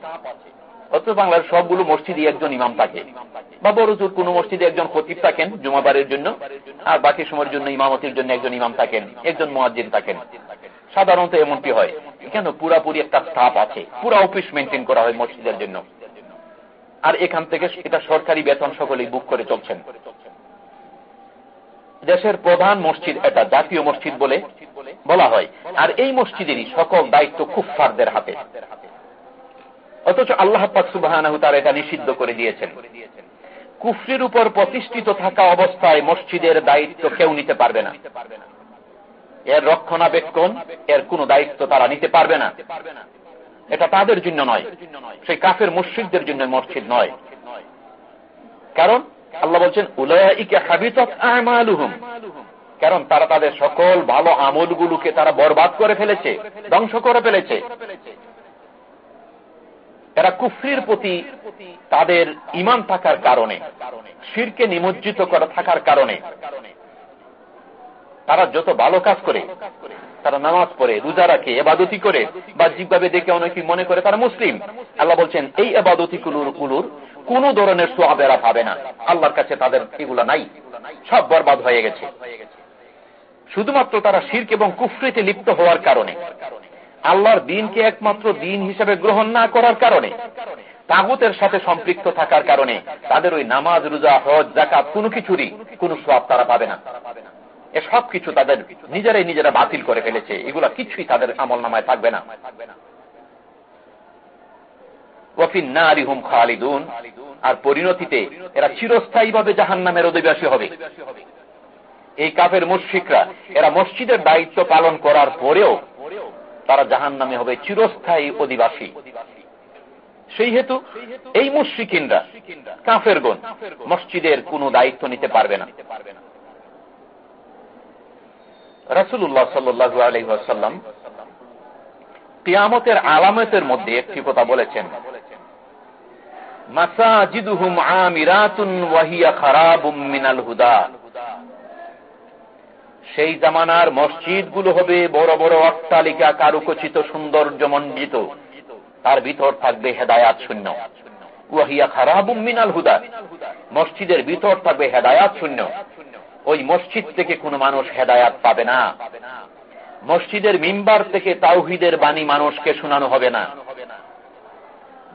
অথচ বাংলার সবগুলো মসজিদে একজন ইমাম থাকে। বা বড়জোর কোন মসজিদে একজন খতিব থাকেন জুমাবারের জন্য, আর বাকি সময়ের জন্য ইমামতির জন্য একজন ইমাম থাকেন, একজন মোয়াজ্জিন থাকেন। সাধারণত এমনটি হয়। কেন পুরাপুরি একটা স্টাফ আছে। পুরা অফিস মেনটেন করা হয় মসজিদের জন্য। আর এখান থেকে এটা সরকারি বেতন সকলেই বুক করে চলছেন। দেশের প্রধান মসজিদ এটা, জাতীয় মসজিদ বলে বলা হয়। আর এই মসজিদেরই সকল দায়িত্ব কুফফারদের হাতে। অথচ আল্লাহ সুবাহ এটা নিষিদ্ধ করে দিয়েছেন। কুফরির উপর প্রতিষ্ঠিত থাকা অবস্থায় মসজিদের দায়িত্ব কেউ নিতে পারবে না। এর রক্ষণাবেক্ষণ, এর কোন দায়িত্ব তারা নিতে পারবে না। এটা তাদের জন্য নয়। সেই কাফের মসজিদদের জন্য মসজিদ নয়। কারণ আল্লাহ বলছেন উলয়াইকে হাবিতত আমালুহুম। কারণ তারা তাদের সকল ভালো আমলগুলোকে তারা বরবাদ করে ফেলেছে, ধ্বংস করে ফেলেছে। এরা কুফরির প্রতি তাদের ইমান থাকার কারণে, শিরকে নিমজ্জিত করা থাকার কারণে, তারা যত ভালো কাজ করে, তারা নামাজ পড়ে, রোজা রাখে, এবাদতি করে, বাহ্যিকভাবে দেখে অনেকে মনে করে তারা মুসলিম। আল্লাহ বলছেন, এই এবাদতি গুলোর গুলোর কোন ধরনের সোয়াবেরা পাবে না। আল্লাহর কাছে তাদের এগুলা নাই, সব বরবাদ হয়ে গেছে। শুধুমাত্র তারা শির্ক এবং কুফরিতে লিপ্ত হওয়ার কারণে। আল্লাহর দিনকে একমাত্র দিন হিসেবে গ্রহণ না করার কারণে, তাগুতের সাথে সম্পৃক্ত থাকার কারণে তাদের ওই নামাজ, রোজা, হজ জাকাত কোনো কিছুরই কোন সব তারা পাবে না। এ সব কিছু তাদের নিজেরাই নিজেরা বাতিল করে ফেলেছে। এগুলা কিছুই তাদের আমল নামায় থাকবে না। আর পরিণতিতে এরা চিরস্থায়ীভাবে জাহান নামের অধিবাসী হবে। এই কাফের মুশ্রিকরা, এরা মসজিদের দায়িত্ব পালন করার পরেও তারা জাহান নামে হবে চিরস্থায়ী অধিবাসী। সেই হেতু এই মুশ্রিকিনরা কাফের গণ মসজিদের কোনো দায়িত্ব নিতে পারবে না। রাসুল্লাহ সাল্লু আলহাসাল্লাম আলামতের মধ্যে একটি কথা বলেছেন। মাসাজিদুহুম আমিরাতুন ওয়াহিয়া খারাবুম মিনাল হুদা। সেই জামানার মসজিদগুলো হবে বড় বড় অট্টালিকা কারুকচিত সৌন্দর্যমণ্ডিত। তার ভিতর থাকবে হেদায়াত শূন্য। ওয়াহিয়া খারাবুম মিনাল হুদা। মসজিদের ভিতর থাকবে হেদায়াত শূন্য। ওই মসজিদ থেকে কোনো মানুষ হেদায়াত পাবে না। মসজিদের মিম্বার থেকে তাওহিদের বাণী মানুষকে শোনানো হবে না।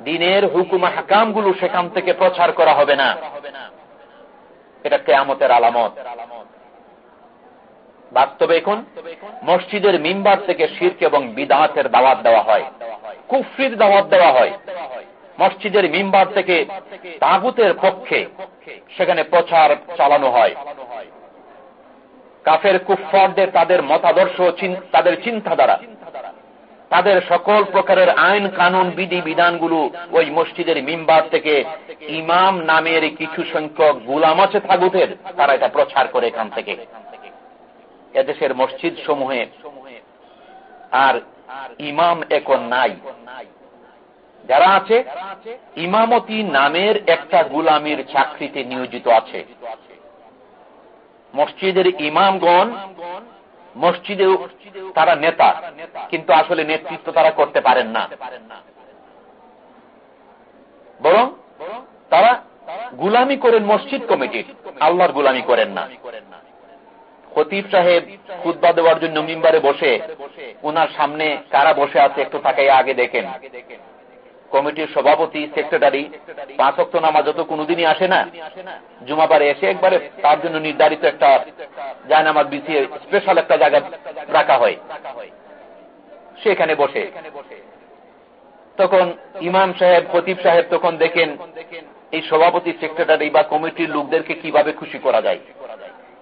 দিনের হুকুম হাকামগুলো সেখান থেকে প্রচার করা হবে না। এটা কেয়ামতের আলামত। বাস্তবে এখন মসজিদের মিম্বার থেকে শির্ক এবং বিদাতের দাওয়াত দেওয়া হয়। কুফরির দাওয়াত দেওয়া হয়। মসজিদের মিম্বার থেকে তাগুতের পক্ষে সেখানে প্রচার চালানো হয়। কাফের কুফরদের তাদের মতাদর্শ তাদের চিন্তা দ্বারা তাদের সকল প্রকারের আইন, কানুন, বিধি, বিধানগুলো ওই মসজিদের মিম্বার থেকে ইমাম নামের কিছু সংখ্যক গুলাম আছে থাগুতের তারা এটা প্রচার করে এখান থেকে। এদেশের মসজিদ সমূহে আর ইমাম এখন নাই। যারা আছে, ইমামতি নামের একটা গুলামির চাকরিতে নিয়োজিত আছে। মসজিদের ইমামগণ মসজিদে তারা নেতা, কিন্তু আসলে নেতৃত্ব তারা করতে পারেন না। বরং তারা গুলামি করেন মসজিদ কমিটির আল্লাহর গুলামি করেন না। খতিব সাহেব খুদ্া দেওয়ার জন্য মিম্বারে বসে ওনার সামনে কারা বসে আছে একটু তাকে আগে দেখেন। কমিটির সভাপতি, সেক্রেটারি, পাঁচ অক্ট নামা যত কোনোদিনই আসে না। জুমাবারে এসে একবারে তার জন্য নির্ধারিত একটা জায়নামাজ বিছিয়ে স্পেশাল একটা জায়গা রাখা হয়। সেখানে বসে। তখন ইমাম সাহেব, খতিব সাহেব তখন দেখেন এই সভাপতি, সেক্রেটারি বা কমিটির লোকদেরকে কীভাবে খুশি করা যায়।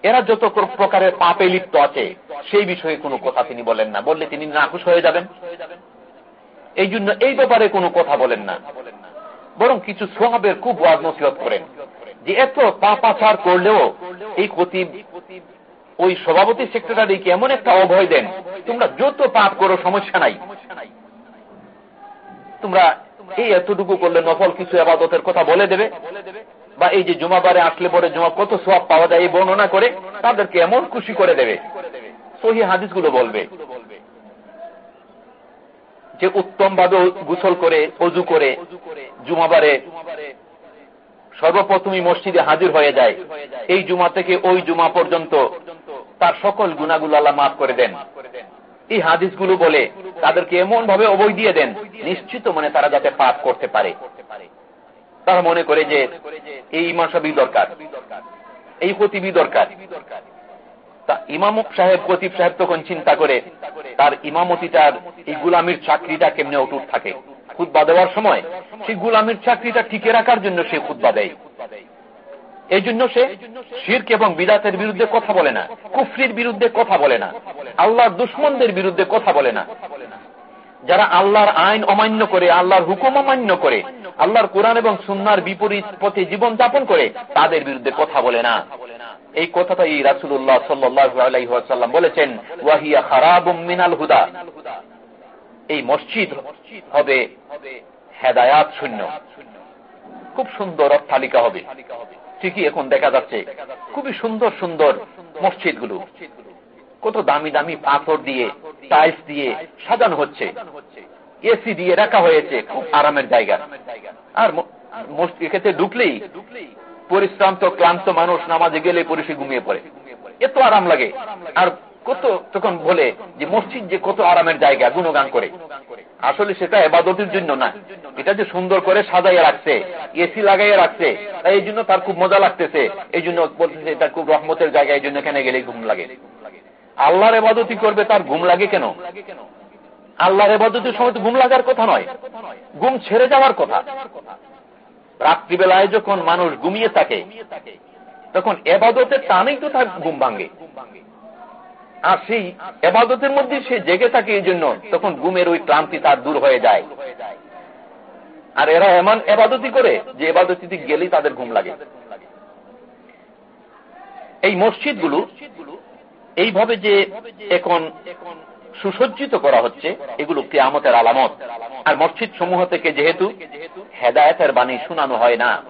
এরা যত প্রকারের পাপে লিপ্ত আছে, সেই বিষয়ে কোনো কথা তিনি বলেন না। বললে তিনি নাকুশ হয়ে যাবেন। এই জন্য এই ব্যাপারে কোনো কথা বলেন না। বরং কিছু সোহাবের খুব ওয়াজ নসিহত করেন যে এত পাপাচার করলেও এই খতিব, ওই সভাপতি সেক্রেটারিকে এমন একটা অভয় দেন, তোমরা যত পাপ করো, সমস্যা নাই। তোমরা এই এতটুকু করলে নফল কিছু আবাদতের কথা বলে দেবে। বা এই যে জমাবারে আসলে পরে জমা কত সব পাওয়া যায় এই বর্ণনা করে তাদেরকে এমন খুশি করে দেবে। সহি হাদিসগুলো বলবে। যে উত্তম ভাবে গুসল করে, অজু করে জুমাবারে সর্বপ্রথমই মসজিদে হাজির হয়ে যায়। এই জুমা থেকে ওই জুমা পর্যন্ত তার সকল গুণাগুলো আল্লাহ মাফ করে দেন। এই হাদিসগুলো বলে তাদেরকে এমন ভাবে অবৈ দিয়ে দেন, নিশ্চিত মানে তারা যাতে পাপ করতে পারে। তারা মনে করে যে এই ইমাম সাহেব দরকার, এই কতিবি দরকার। তা ইমাম সাহেব কতিব সাহেব তখন চিন্তা করে, তার ইমামতিটার এই গুলামির চাকরিটা কেমনে অটুট থাকে? খুদ্া দেওয়ার সময় সেই গুলামির চাকরিটা টিকে রাখার জন্য সে খুদ্া দেয়। এই জন্য সে শির্ক এবং বিদাতের বিরুদ্ধে কথা বলে না, কুফরির বিরুদ্ধে কথা বলে না, আল্লাহর দুশ্মনদের বিরুদ্ধে কথা বলে না। যারা আল্লাহর আইন অমান্য করে, আল্লাহর হুকুম অমান্য করে, আল্লাহর কোরআন এবং সুন্নার বিপরীত পথে জীবন যাপন করে, তাদের বিরুদ্ধে কথা বলে না। এই কথাটাই রাসুল্লাহ সাল্লাম বলেছেন, ওয়াহিয়া খারাব মিনাল হুদা। এই মসজিদ হবে হেদায়াত শূন্য। খুব সুন্দর অট্টালিকা হবে। ঠিকই এখন দেখা যাচ্ছে। খুবই সুন্দর সুন্দর মসজিদগুলো। কত দামি দামি পাথর দিয়ে, টাইলস দিয়ে সাজানো হচ্ছে। এসি দিয়ে রাখা হয়েছে, খুব আরামের জায়গা। আর এক্ষেত্রে ঢুকলেই পরিশ্রান্ত, ক্লান্ত মানুষ নামাজে গেলে পরিষে ঘুমিয়ে পড়ে। এত আরাম লাগে। আর কত তখন বলে যে মসজিদ যে কত আরামের জায়গা, গুণগান করে। আসলে সেটা এবাদতির জন্য না। এটা যে সুন্দর করে সাজাইয়া রাখছে এসি লাগাইয়া রাখছে এই জন্য তার খুব মজা লাগতেছে। এই জন্য বলতেছে, এটা খুব রহমতের জায়গা, এই জন্য এখানে গেলে ঘুম লাগে। আল্লাহর এবাদতি করবে তার ঘুম লাগে কেন? আল্লাহর এবাদতির সময় তো ঘুম লাগার কথা নয়। ঘুম ছেড়ে যাওয়ার কথা। রাত্রিবেলায় যখন মানুষ ঘুমিয়ে থাকে, তখন এবাদতের টানেই তো তার ঘুম ভাঙ্গে আর সেই এবাদতের মধ্যে সে জেগে থাকে এই জন্য তখন ঘুমের ওই ক্লান্তি তার দূর হয়ে যায়। আর এরা এমন এবাদতি করে যে এবাদতিতে গেলেই তাদের ঘুম লাগে। এই মসজিদগুলো এইভাবে যে এখন সুসজ্জিত করা হচ্ছে, এগুলো কেয়ামতের আলামত। আর মসজিদ সমূহ থেকে যেহেতু হেদায়তের বাণী শোনানো হয় না।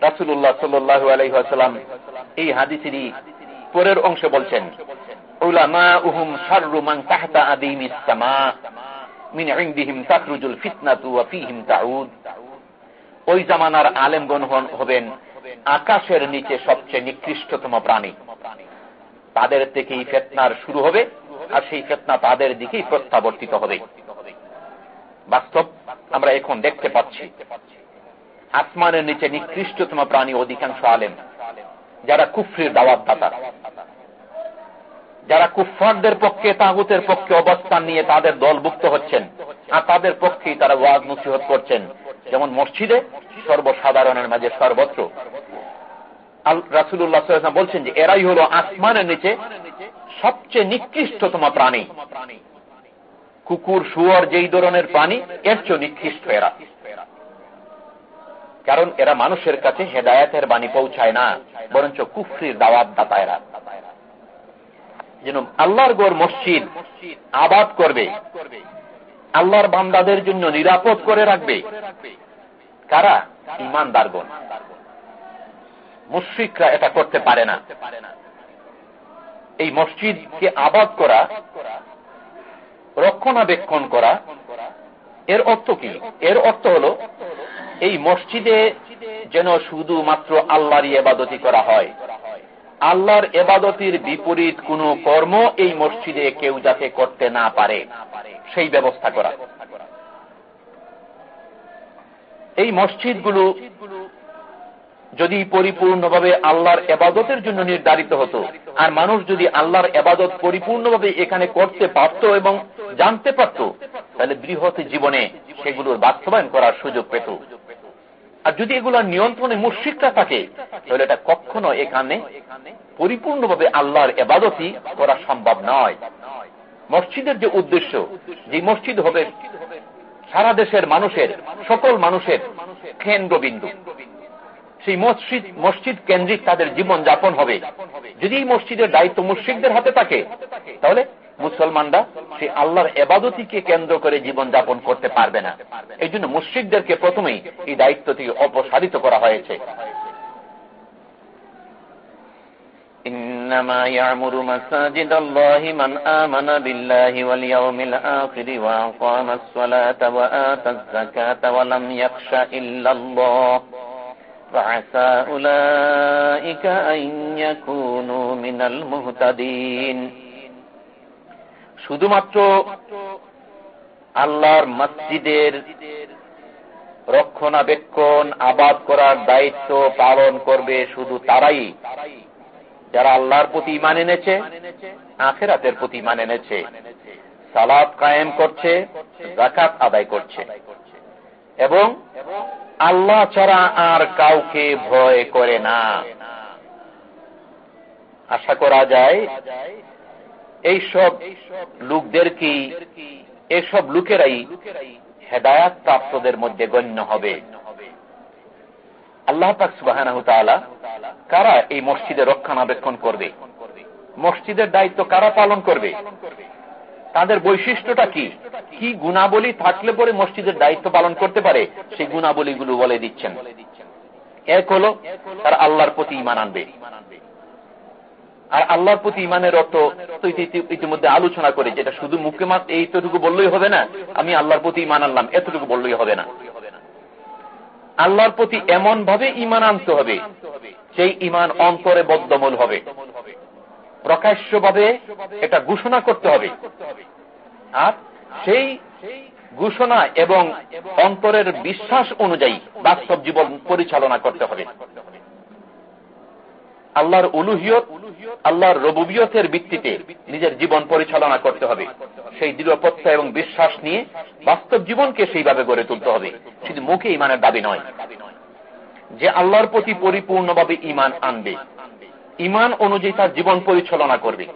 রাসুল্লাহ সাল্লু এই হাদিসেরই পরের অংশে বলছেন আকাশের নিচে সবচেয়ে নিকৃষ্টতম প্রাণী। তাদের থেকেই ফেতনার শুরু হবে, আর সেই ফেতনা তাদের দিকেই প্রত্যাবর্তিত হবে। বাস্তব, আমরা এখন দেখতে পাচ্ছি, আসমানের নিচে নিকৃষ্টতম প্রাণী অধিকাংশ আলেম, যারা কুফরির দাওয়াত দাতা যারা কুফারদের পক্ষে, তাগুতের পক্ষে অবস্থান নিয়ে তাদের দলভুক্ত হচ্ছেন, আর তাদের পক্ষেই তারা ওয়াজ মুসিহত করছেন। যেমন মসজিদে সর্বসাধারণের মাঝে সর্বত্র রাসুল্লাহ বলছেন যে, এরাই হল আসমানের নিচে সবচেয়ে নিকৃষ্টতম প্রাণী। কুকুর, শুয়ার যেই ধরনের প্রাণী, এর চেয়ে নিকৃষ্ট এরা। কারণ এরা মানুষের কাছে হেদায়তের বাণী পৌঁছায় না, বরঞ্চ কুফরির দাওয়াত দাতা এরা। যেন আল্লাহর গোর মসজিদ আবাদ করবে, আল্লাহর বান্দাদের জন্য নিরাপদ করে রাখবে। কারা? ইমানদারগণ মুশ্রিকরা এটা করতে পারে না। এই মসজিদকে আবাদ করা, রক্ষণাবেক্ষণ করা, এর অর্থ কি? এর অর্থ হল, এই মসজিদে যেন শুধুমাত্র আল্লাহরই এবাদতি করা হয়। আল্লাহর এবাদতির বিপরীত কোন কর্ম এই মসজিদে কেউ যাতে করতে না পারে, সেই ব্যবস্থা করা। এই মসজিদগুলো যদি পরিপূর্ণভাবে আল্লাহর এবাদতের জন্য নির্ধারিত হতো, আর মানুষ যদি আল্লাহর এবাদত পরিপূর্ণভাবে এখানে করতে পারত এবং জানতে পারত, তাহলে বৃহৎ জীবনে সেগুলোর বাস্তবায়ন করার সুযোগ পেত। আর যদি এগুলোর নিয়ন্ত্রণে মুশ্রিকরা থাকে, তাহলে এটা কখনো এখানে পরিপূর্ণভাবে আল্লাহর এবাদতই করা সম্ভব নয়। মসজিদের যে উদ্দেশ্য, যে মসজিদ হবে সারা দেশের মানুষের, সকল মানুষের কেন্দ্রবিন্দু। সেই মসজিদ মসজিদ কেন্দ্রিক তাদের জীবন যাপন হবে যদি এই মসজিদের দায়িত্ব মুশ্রিকদের হাতে থাকে তাহলে মুসলমানরা সেই আল্লাহর এবাদতিকে কেন্দ্র করে জীবন যাপন করতে পারবে না এই জন্য মুশ্রিকদেরকে প্রথমেই এই দায়িত্ব থেকে অপসারিত করা হয়েছে إنما يعمر مساجد الله من آمن بالله واليوم الآخر وأقام الصلاة وآتى الزكاة ولم يخش إلا الله فعسى أولئك أن يكونوا من المهتدين শুধুমাত্র আল্লাহর মসজিদের রক্ষণাবেক্ষণ আবাদ করার দায়িত্ব পালন করবে শুধু তারাই যারা আল্লাহর প্রতি ইমান এনেছে আখেরাতের প্রতি ইমান এনেছে সালাদ কায়েম করছে জাকাত আদায় করছে এবং আল্লাহ ছাড়া আর কাউকে ভয় করে না। আশা করা যায়, এইসব লোকদেরকেই এসব লোকেরাই হেদায়াত প্রাপ্তদের মধ্যে গণ্য হবে? আল্লাহ সুবাহ কারা এই মসজিদের রক্ষণাবেক্ষণ করবে? মসজিদের দায়িত্ব কারা পালন করবে? তাদের বৈশিষ্ট্যটা কি? কি গুণাবলী থাকলে পরে মসজিদের দায়িত্ব পালন করতে পারে? সেই গুণাবলীগুলো বলে দিচ্ছেন। এক হল, তারা আল্লাহর প্রতি ইমান আনবে। আর আল্লাহর প্রতি ইমানের অর্থ তো ইতিমধ্যে আলোচনা করে, যেটা শুধু মুখে মাত্র এইটুকু বললেই হবে না, আমি আল্লাহর প্রতি ইমান আনলাম, এতটুকু বললেই হবে না। আল্লাহর প্রতি এমন ভাবে ইমান আনতে হবে সেই ইমান অন্তরে বদ্ধমূল হবে। প্রকাশ্যভাবে এটা ঘোষণা করতে হবে। আর সেই ঘোষণা এবং অন্তরের বিশ্বাস অনুযায়ী বাস্তব জীবন পরিচালনা করতে হবে। আল্লাহর উলুহিয়ত, আল্লাহর রবুবিয়তের ভিত্তিতে নিজের জীবন পরিচালনা করতে হবে। সেই দৃঢ়পত্তা এবং বিশ্বাস নিয়ে বাস্তব জীবনকে সেইভাবে গড়ে তুলতে হবে। শুধু মুখে ইমানের দাবি নয়, যে আল্লাহর প্রতি পরিপূর্ণভাবে ইমান আনবে। ইমান অনুযায়ী তার জীবন পরিচালনা করবে।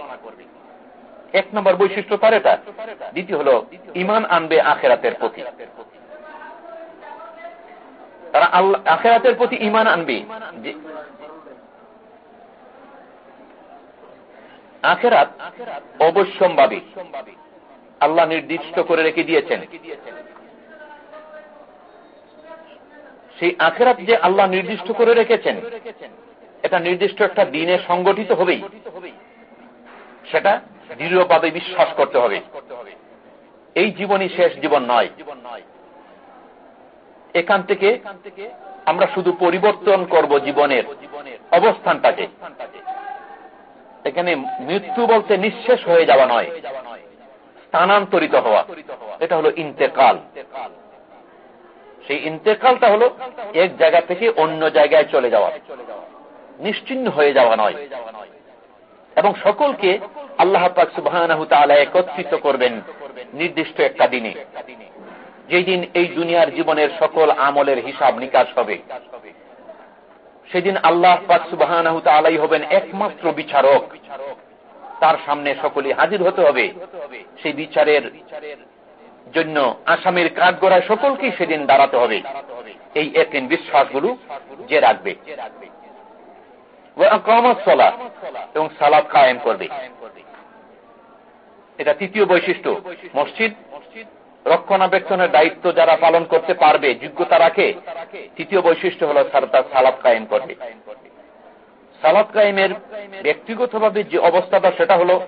এক নম্বর বৈশিষ্ট্য তার এটা। দ্বিতীয় হল, ইমান আনবে আখেরাতের প্রতি। তারা আল্লাহ, আখেরাতের প্রতি ইমান আনবে। আখেরাত অবশ্যম্ভাবী। আল্লাহ নির্দিষ্ট করে রেখে দিয়েছেন। সেই আখেরাত যে আল্লাহ নির্দিষ্ট করে রেখেছেন এটা নির্দিষ্ট একটা দিনে সংগঠিত হবেই। সেটা দৃঢ়ভাবে বিশ্বাস করতে হবে। এই জীবনই শেষ জীবন নয়। এখান থেকে আমরা শুধু পরিবর্তন করব জীবনের অবস্থানটাকে। এখানে মৃত্যু বলতে নিঃশেষ হয়ে যাওয়া নয়। স্থানান্তরিত হওয়া। এটা হলো ইন্তেকাল। সেই ইন্তেকালটা হলো এক জায়গা থেকে অন্য জায়গায় চলে যাওয়া। নিশ্চিন্ন হয়ে যাওয়া নয়। এবং সকলকে আল্লাহ পাক সুবাহ একত্রিত করবেন নির্দিষ্ট একটা দিনে। যেই দিন এই দুনিয়ার জীবনের সকল আমলের হিসাব নিকাশ হবে। সেদিন আল্লাহ পাক সুবাহ হবেন একমাত্র বিচারক। তার সামনে সকলে হাজির হতে হবে। সেই বিচারের জন্য আসামের কাঠগড়ায় সকলকেই সেদিন দাঁড়াতে হবে। এই একদিন বিশ্বাসগুলো যে রাখবে। এবং সালাদ কায়েম করবে। এটা তৃতীয় বৈশিষ্ট্য। মসজিদ রক্ষণাবেক্ষণের দায়িত্ব যারা পালন করতে পারবে, যোগ্যতা রাখে, তৃতীয় বৈশিষ্ট্য হল তার সালাদ কায়েম করবে। সালাদ কায়েমের ব্যক্তিগতভাবে যে অবস্থাটা, সেটা হল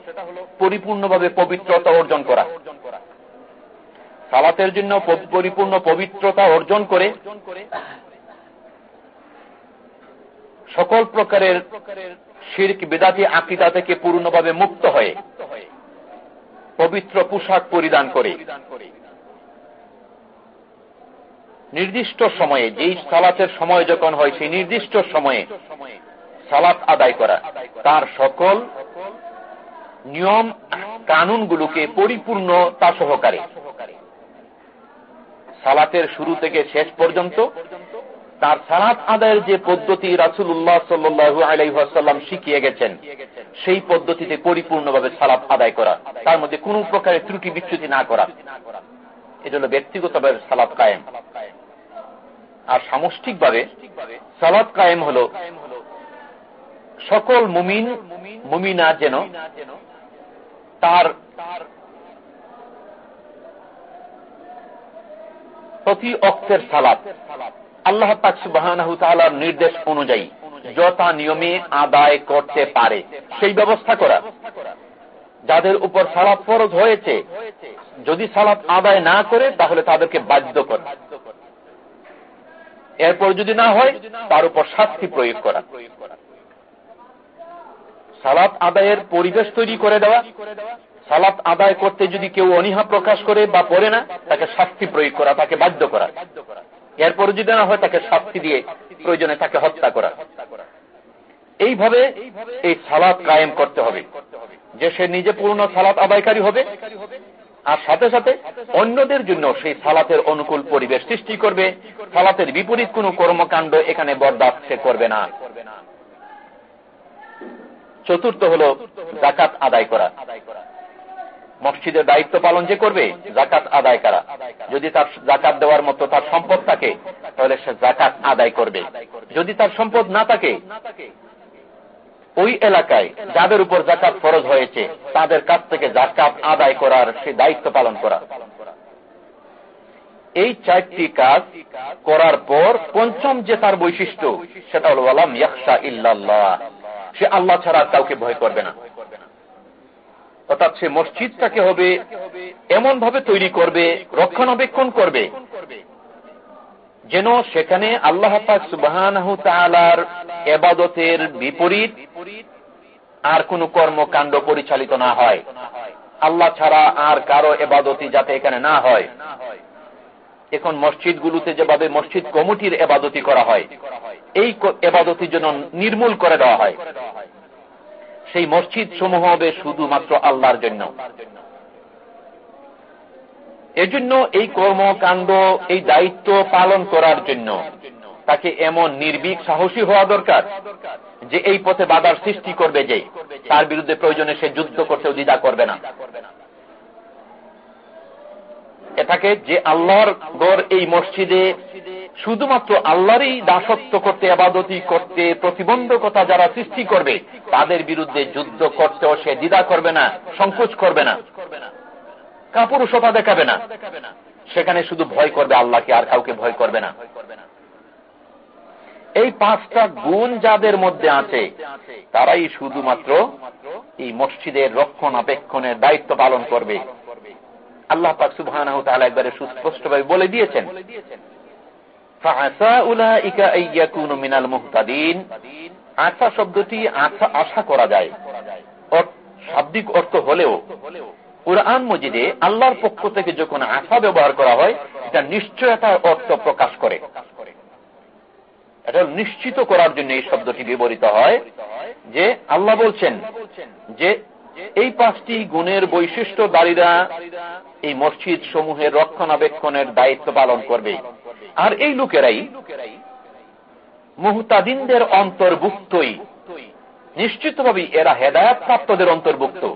পরিপূর্ণভাবে পবিত্রতা অর্জন করা। সালাতের জন্য পরিপূর্ণ পবিত্রতা অর্জন করে সকল প্রকারের শির্ক, বেদাতি, আকিদা থেকে পূর্ণভাবে মুক্ত হয়ে পবিত্র পোশাক পরিধান করে। নির্দিষ্ট সময়ে, যেই সালাতের সময় যখন হয়, সেই নির্দিষ্ট সময়ে সালাত আদায় করা। তার সকল নিয়ম, কানুনগুলোকে পরিপূর্ণতা সহকারে। সালাতের শুরু থেকে শেষ পর্যন্ত তার সালাত আদায়ের যে পদ্ধতি রাসুল্লাহ সাল্লু আলাইসাল্লাম শিখিয়ে গেছেন, সেই পদ্ধতিতে পরিপূর্ণভাবে সালাত আদায় করা, তার মধ্যে কোন প্রকারের ত্রুটি বিচ্যুতি না করা। এটা হল ব্যক্তিগতভাবে সালাত কায়েম। আর সামষ্টিকভাবে সালাত কায়েম হল সকল মুমিন, মুমিনা যেন তার প্রতি অক্ষের সালাত আল্লাহ পাকসুবাহর নির্দেশ অনুযায়ী যথা নিয়মে আদায় করতে পারে, সেই ব্যবস্থা করা। যাদের উপর সালাত ফরজ হয়েছে, যদি সালাত আদায় না করে, তাহলে তাদেরকে বাধ্য করে। এরপর যদি না হয়, তার উপর শাস্তি প্রয়োগ করা। সালাত আদায়ের পরিবেশ তৈরি করে দেওয়া। সালাত আদায় করতে যদি কেউ অনীহা প্রকাশ করে বা পড়ে না, তাকে শাস্তি প্রয়োগ করা, তাকে বাধ্য করা। এরপর যদি না হয় তাকে শাস্তি দিয়ে প্রয়োজনে তাকে হত্যা করা। এইভাবে এই সালাত কায়েম করতে হবে। যে সে নিজে পূর্ণ সালাত আদায়কারী হবে, আর সাথে সাথে অন্যদের জন্য সেই সালাতের অনুকূল পরিবেশ সৃষ্টি করবে। সালাতের বিপরীত কোন কর্মকাণ্ড এখানে বরদাস্ত করবে না। চতুর্থ হল জাকাত আদায় করা। মসজিদের দায়িত্ব পালন যে করবে জাকাত আদায় করা। যদি তার জাকাত দেওয়ার মতো তার সম্পদ থাকে, তাহলে সে জাকাত আদায় করবে। যদি তার সম্পদ না থাকে, ওই এলাকায় যাদের উপর জাকাত ফরজ হয়েছে, তাদের কাছ থেকে জাকাত আদায় করার সে দায়িত্ব পালন করা। এই চারটি কাজ করার পর পঞ্চম যে তার বৈশিষ্ট্য, সেটা হল আলম ইয়াকশা ইল্লাল্লাহ। সে আল্লাহ ছাড়া কাউকে ভয় করবে না। অর্থাৎ সে মসজিদটাকে হবে এমন ভাবে তৈরি করবে, রক্ষণাবেক্ষণ করবে, যেন সেখানে আল্লাহ সুবাহান এবাদতের বিপরীত আর কোন কর্মকাণ্ড পরিচালিত না হয়। আল্লাহ ছাড়া আর কারও এবাদতি যাতে এখানে না হয়। এখন মসজিদগুলোতে যেভাবে মসজিদ কমিটির এবাদতি করা হয়, এই এবাদতির জন্য নির্মূল করে দেওয়া হয়। সেই মসজিদ সমূহ হবে শুধুমাত্র আল্লাহর জন্য। এজন্য এই কর্মকাণ্ড, এই দায়িত্ব পালন করার জন্য তাকে এমন নির্ভীক, সাহসী হওয়া দরকার যে এই পথে বাধার সৃষ্টি করবে যে তার বিরুদ্ধে প্রয়োজনে সে যুদ্ধ করতেও দ্বিধা করবে না। এটাকে যে আল্লাহর গড় এই মসজিদে শুধুমাত্র আল্লাহরই দাসত্ব করতে, আবাদতি করতে, প্রতিবন্ধকতা যারা সৃষ্টি করবে, তাদের বিরুদ্ধে যুদ্ধ করতেও সে দ্বিধা করবে না, সংকোচ করবে না। কাপুরুষতা দেখাবে না। সেখানে শুধু ভয় করবে আল্লাহকে, আর কাউকে ভয় করবে না। এই পাঁচটা গুণ যাদের মধ্যে আছে, তারাই শুধুমাত্র এই মসজিদের রক্ষণাবেক্ষণের দায়িত্ব পালন করবে। আল্লাহ পাক সুবাহ একবারে সুস্পষ্টভাবে বলে দিয়েছেন। আশা শব্দটি আশা করা যায়। শাব্দিক অর্থ হলেও, কোরআন মজিদে আল্লাহর পক্ষ থেকে যখন আশা ব্যবহার করা হয়, এটা নিশ্চয়তার অর্থ প্রকাশ করে। এটা নিশ্চিত করার জন্য এই শব্দটি ব্যবহৃত হয় যে আল্লাহ বলছেন যে এই পাঁচটি গুণের বৈশিষ্ট্য দাঁড়িরা এই মসজিদ সমূহের রক্ষণাবেক্ষণের দায়িত্ব পালন করবে। আর এই লোকেরাই মুহতাদিনদের অন্তর্ভুক্তই। নিশ্চিতভাবে এরা হেদায়াত প্রাপ্তদের অন্তর্ভুক্ত।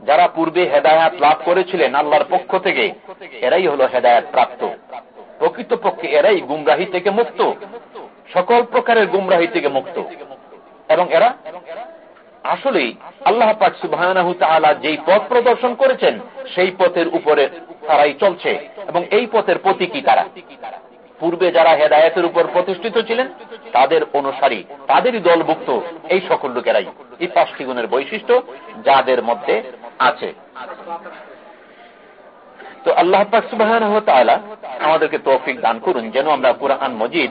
যারা পূর্বে হেদায়াত লাভ করেছিলেন আল্লাহর পক্ষ থেকে, এরাই হলো হেদায়াত প্রাপ্ত প্রকৃতপক্ষে এরাই গুমরাহি থেকে মুক্ত। সকল প্রকারের গুমরাহি থেকে মুক্ত। এবং এরা আসলেই আল্লাহ পাক সুবাহ যেই পথ প্রদর্শন করেছেন, সেই পথের উপরে তারাই চলছে এবং এই পথের প্রতীকী তারা। পূর্বে যারা হেদায়তের উপর প্রতিষ্ঠিত ছিলেন, তাদের অনুসারী, তাদেরই দলভুক্ত এই সকল লোকেরাই। এই পাঁচটি গুণের বৈশিষ্ট্য যাদের মধ্যে আছে। তো আল্লাহ আমাদেরকে তৌফিক দান করুন। যেন আমরা কোরআন মজিদ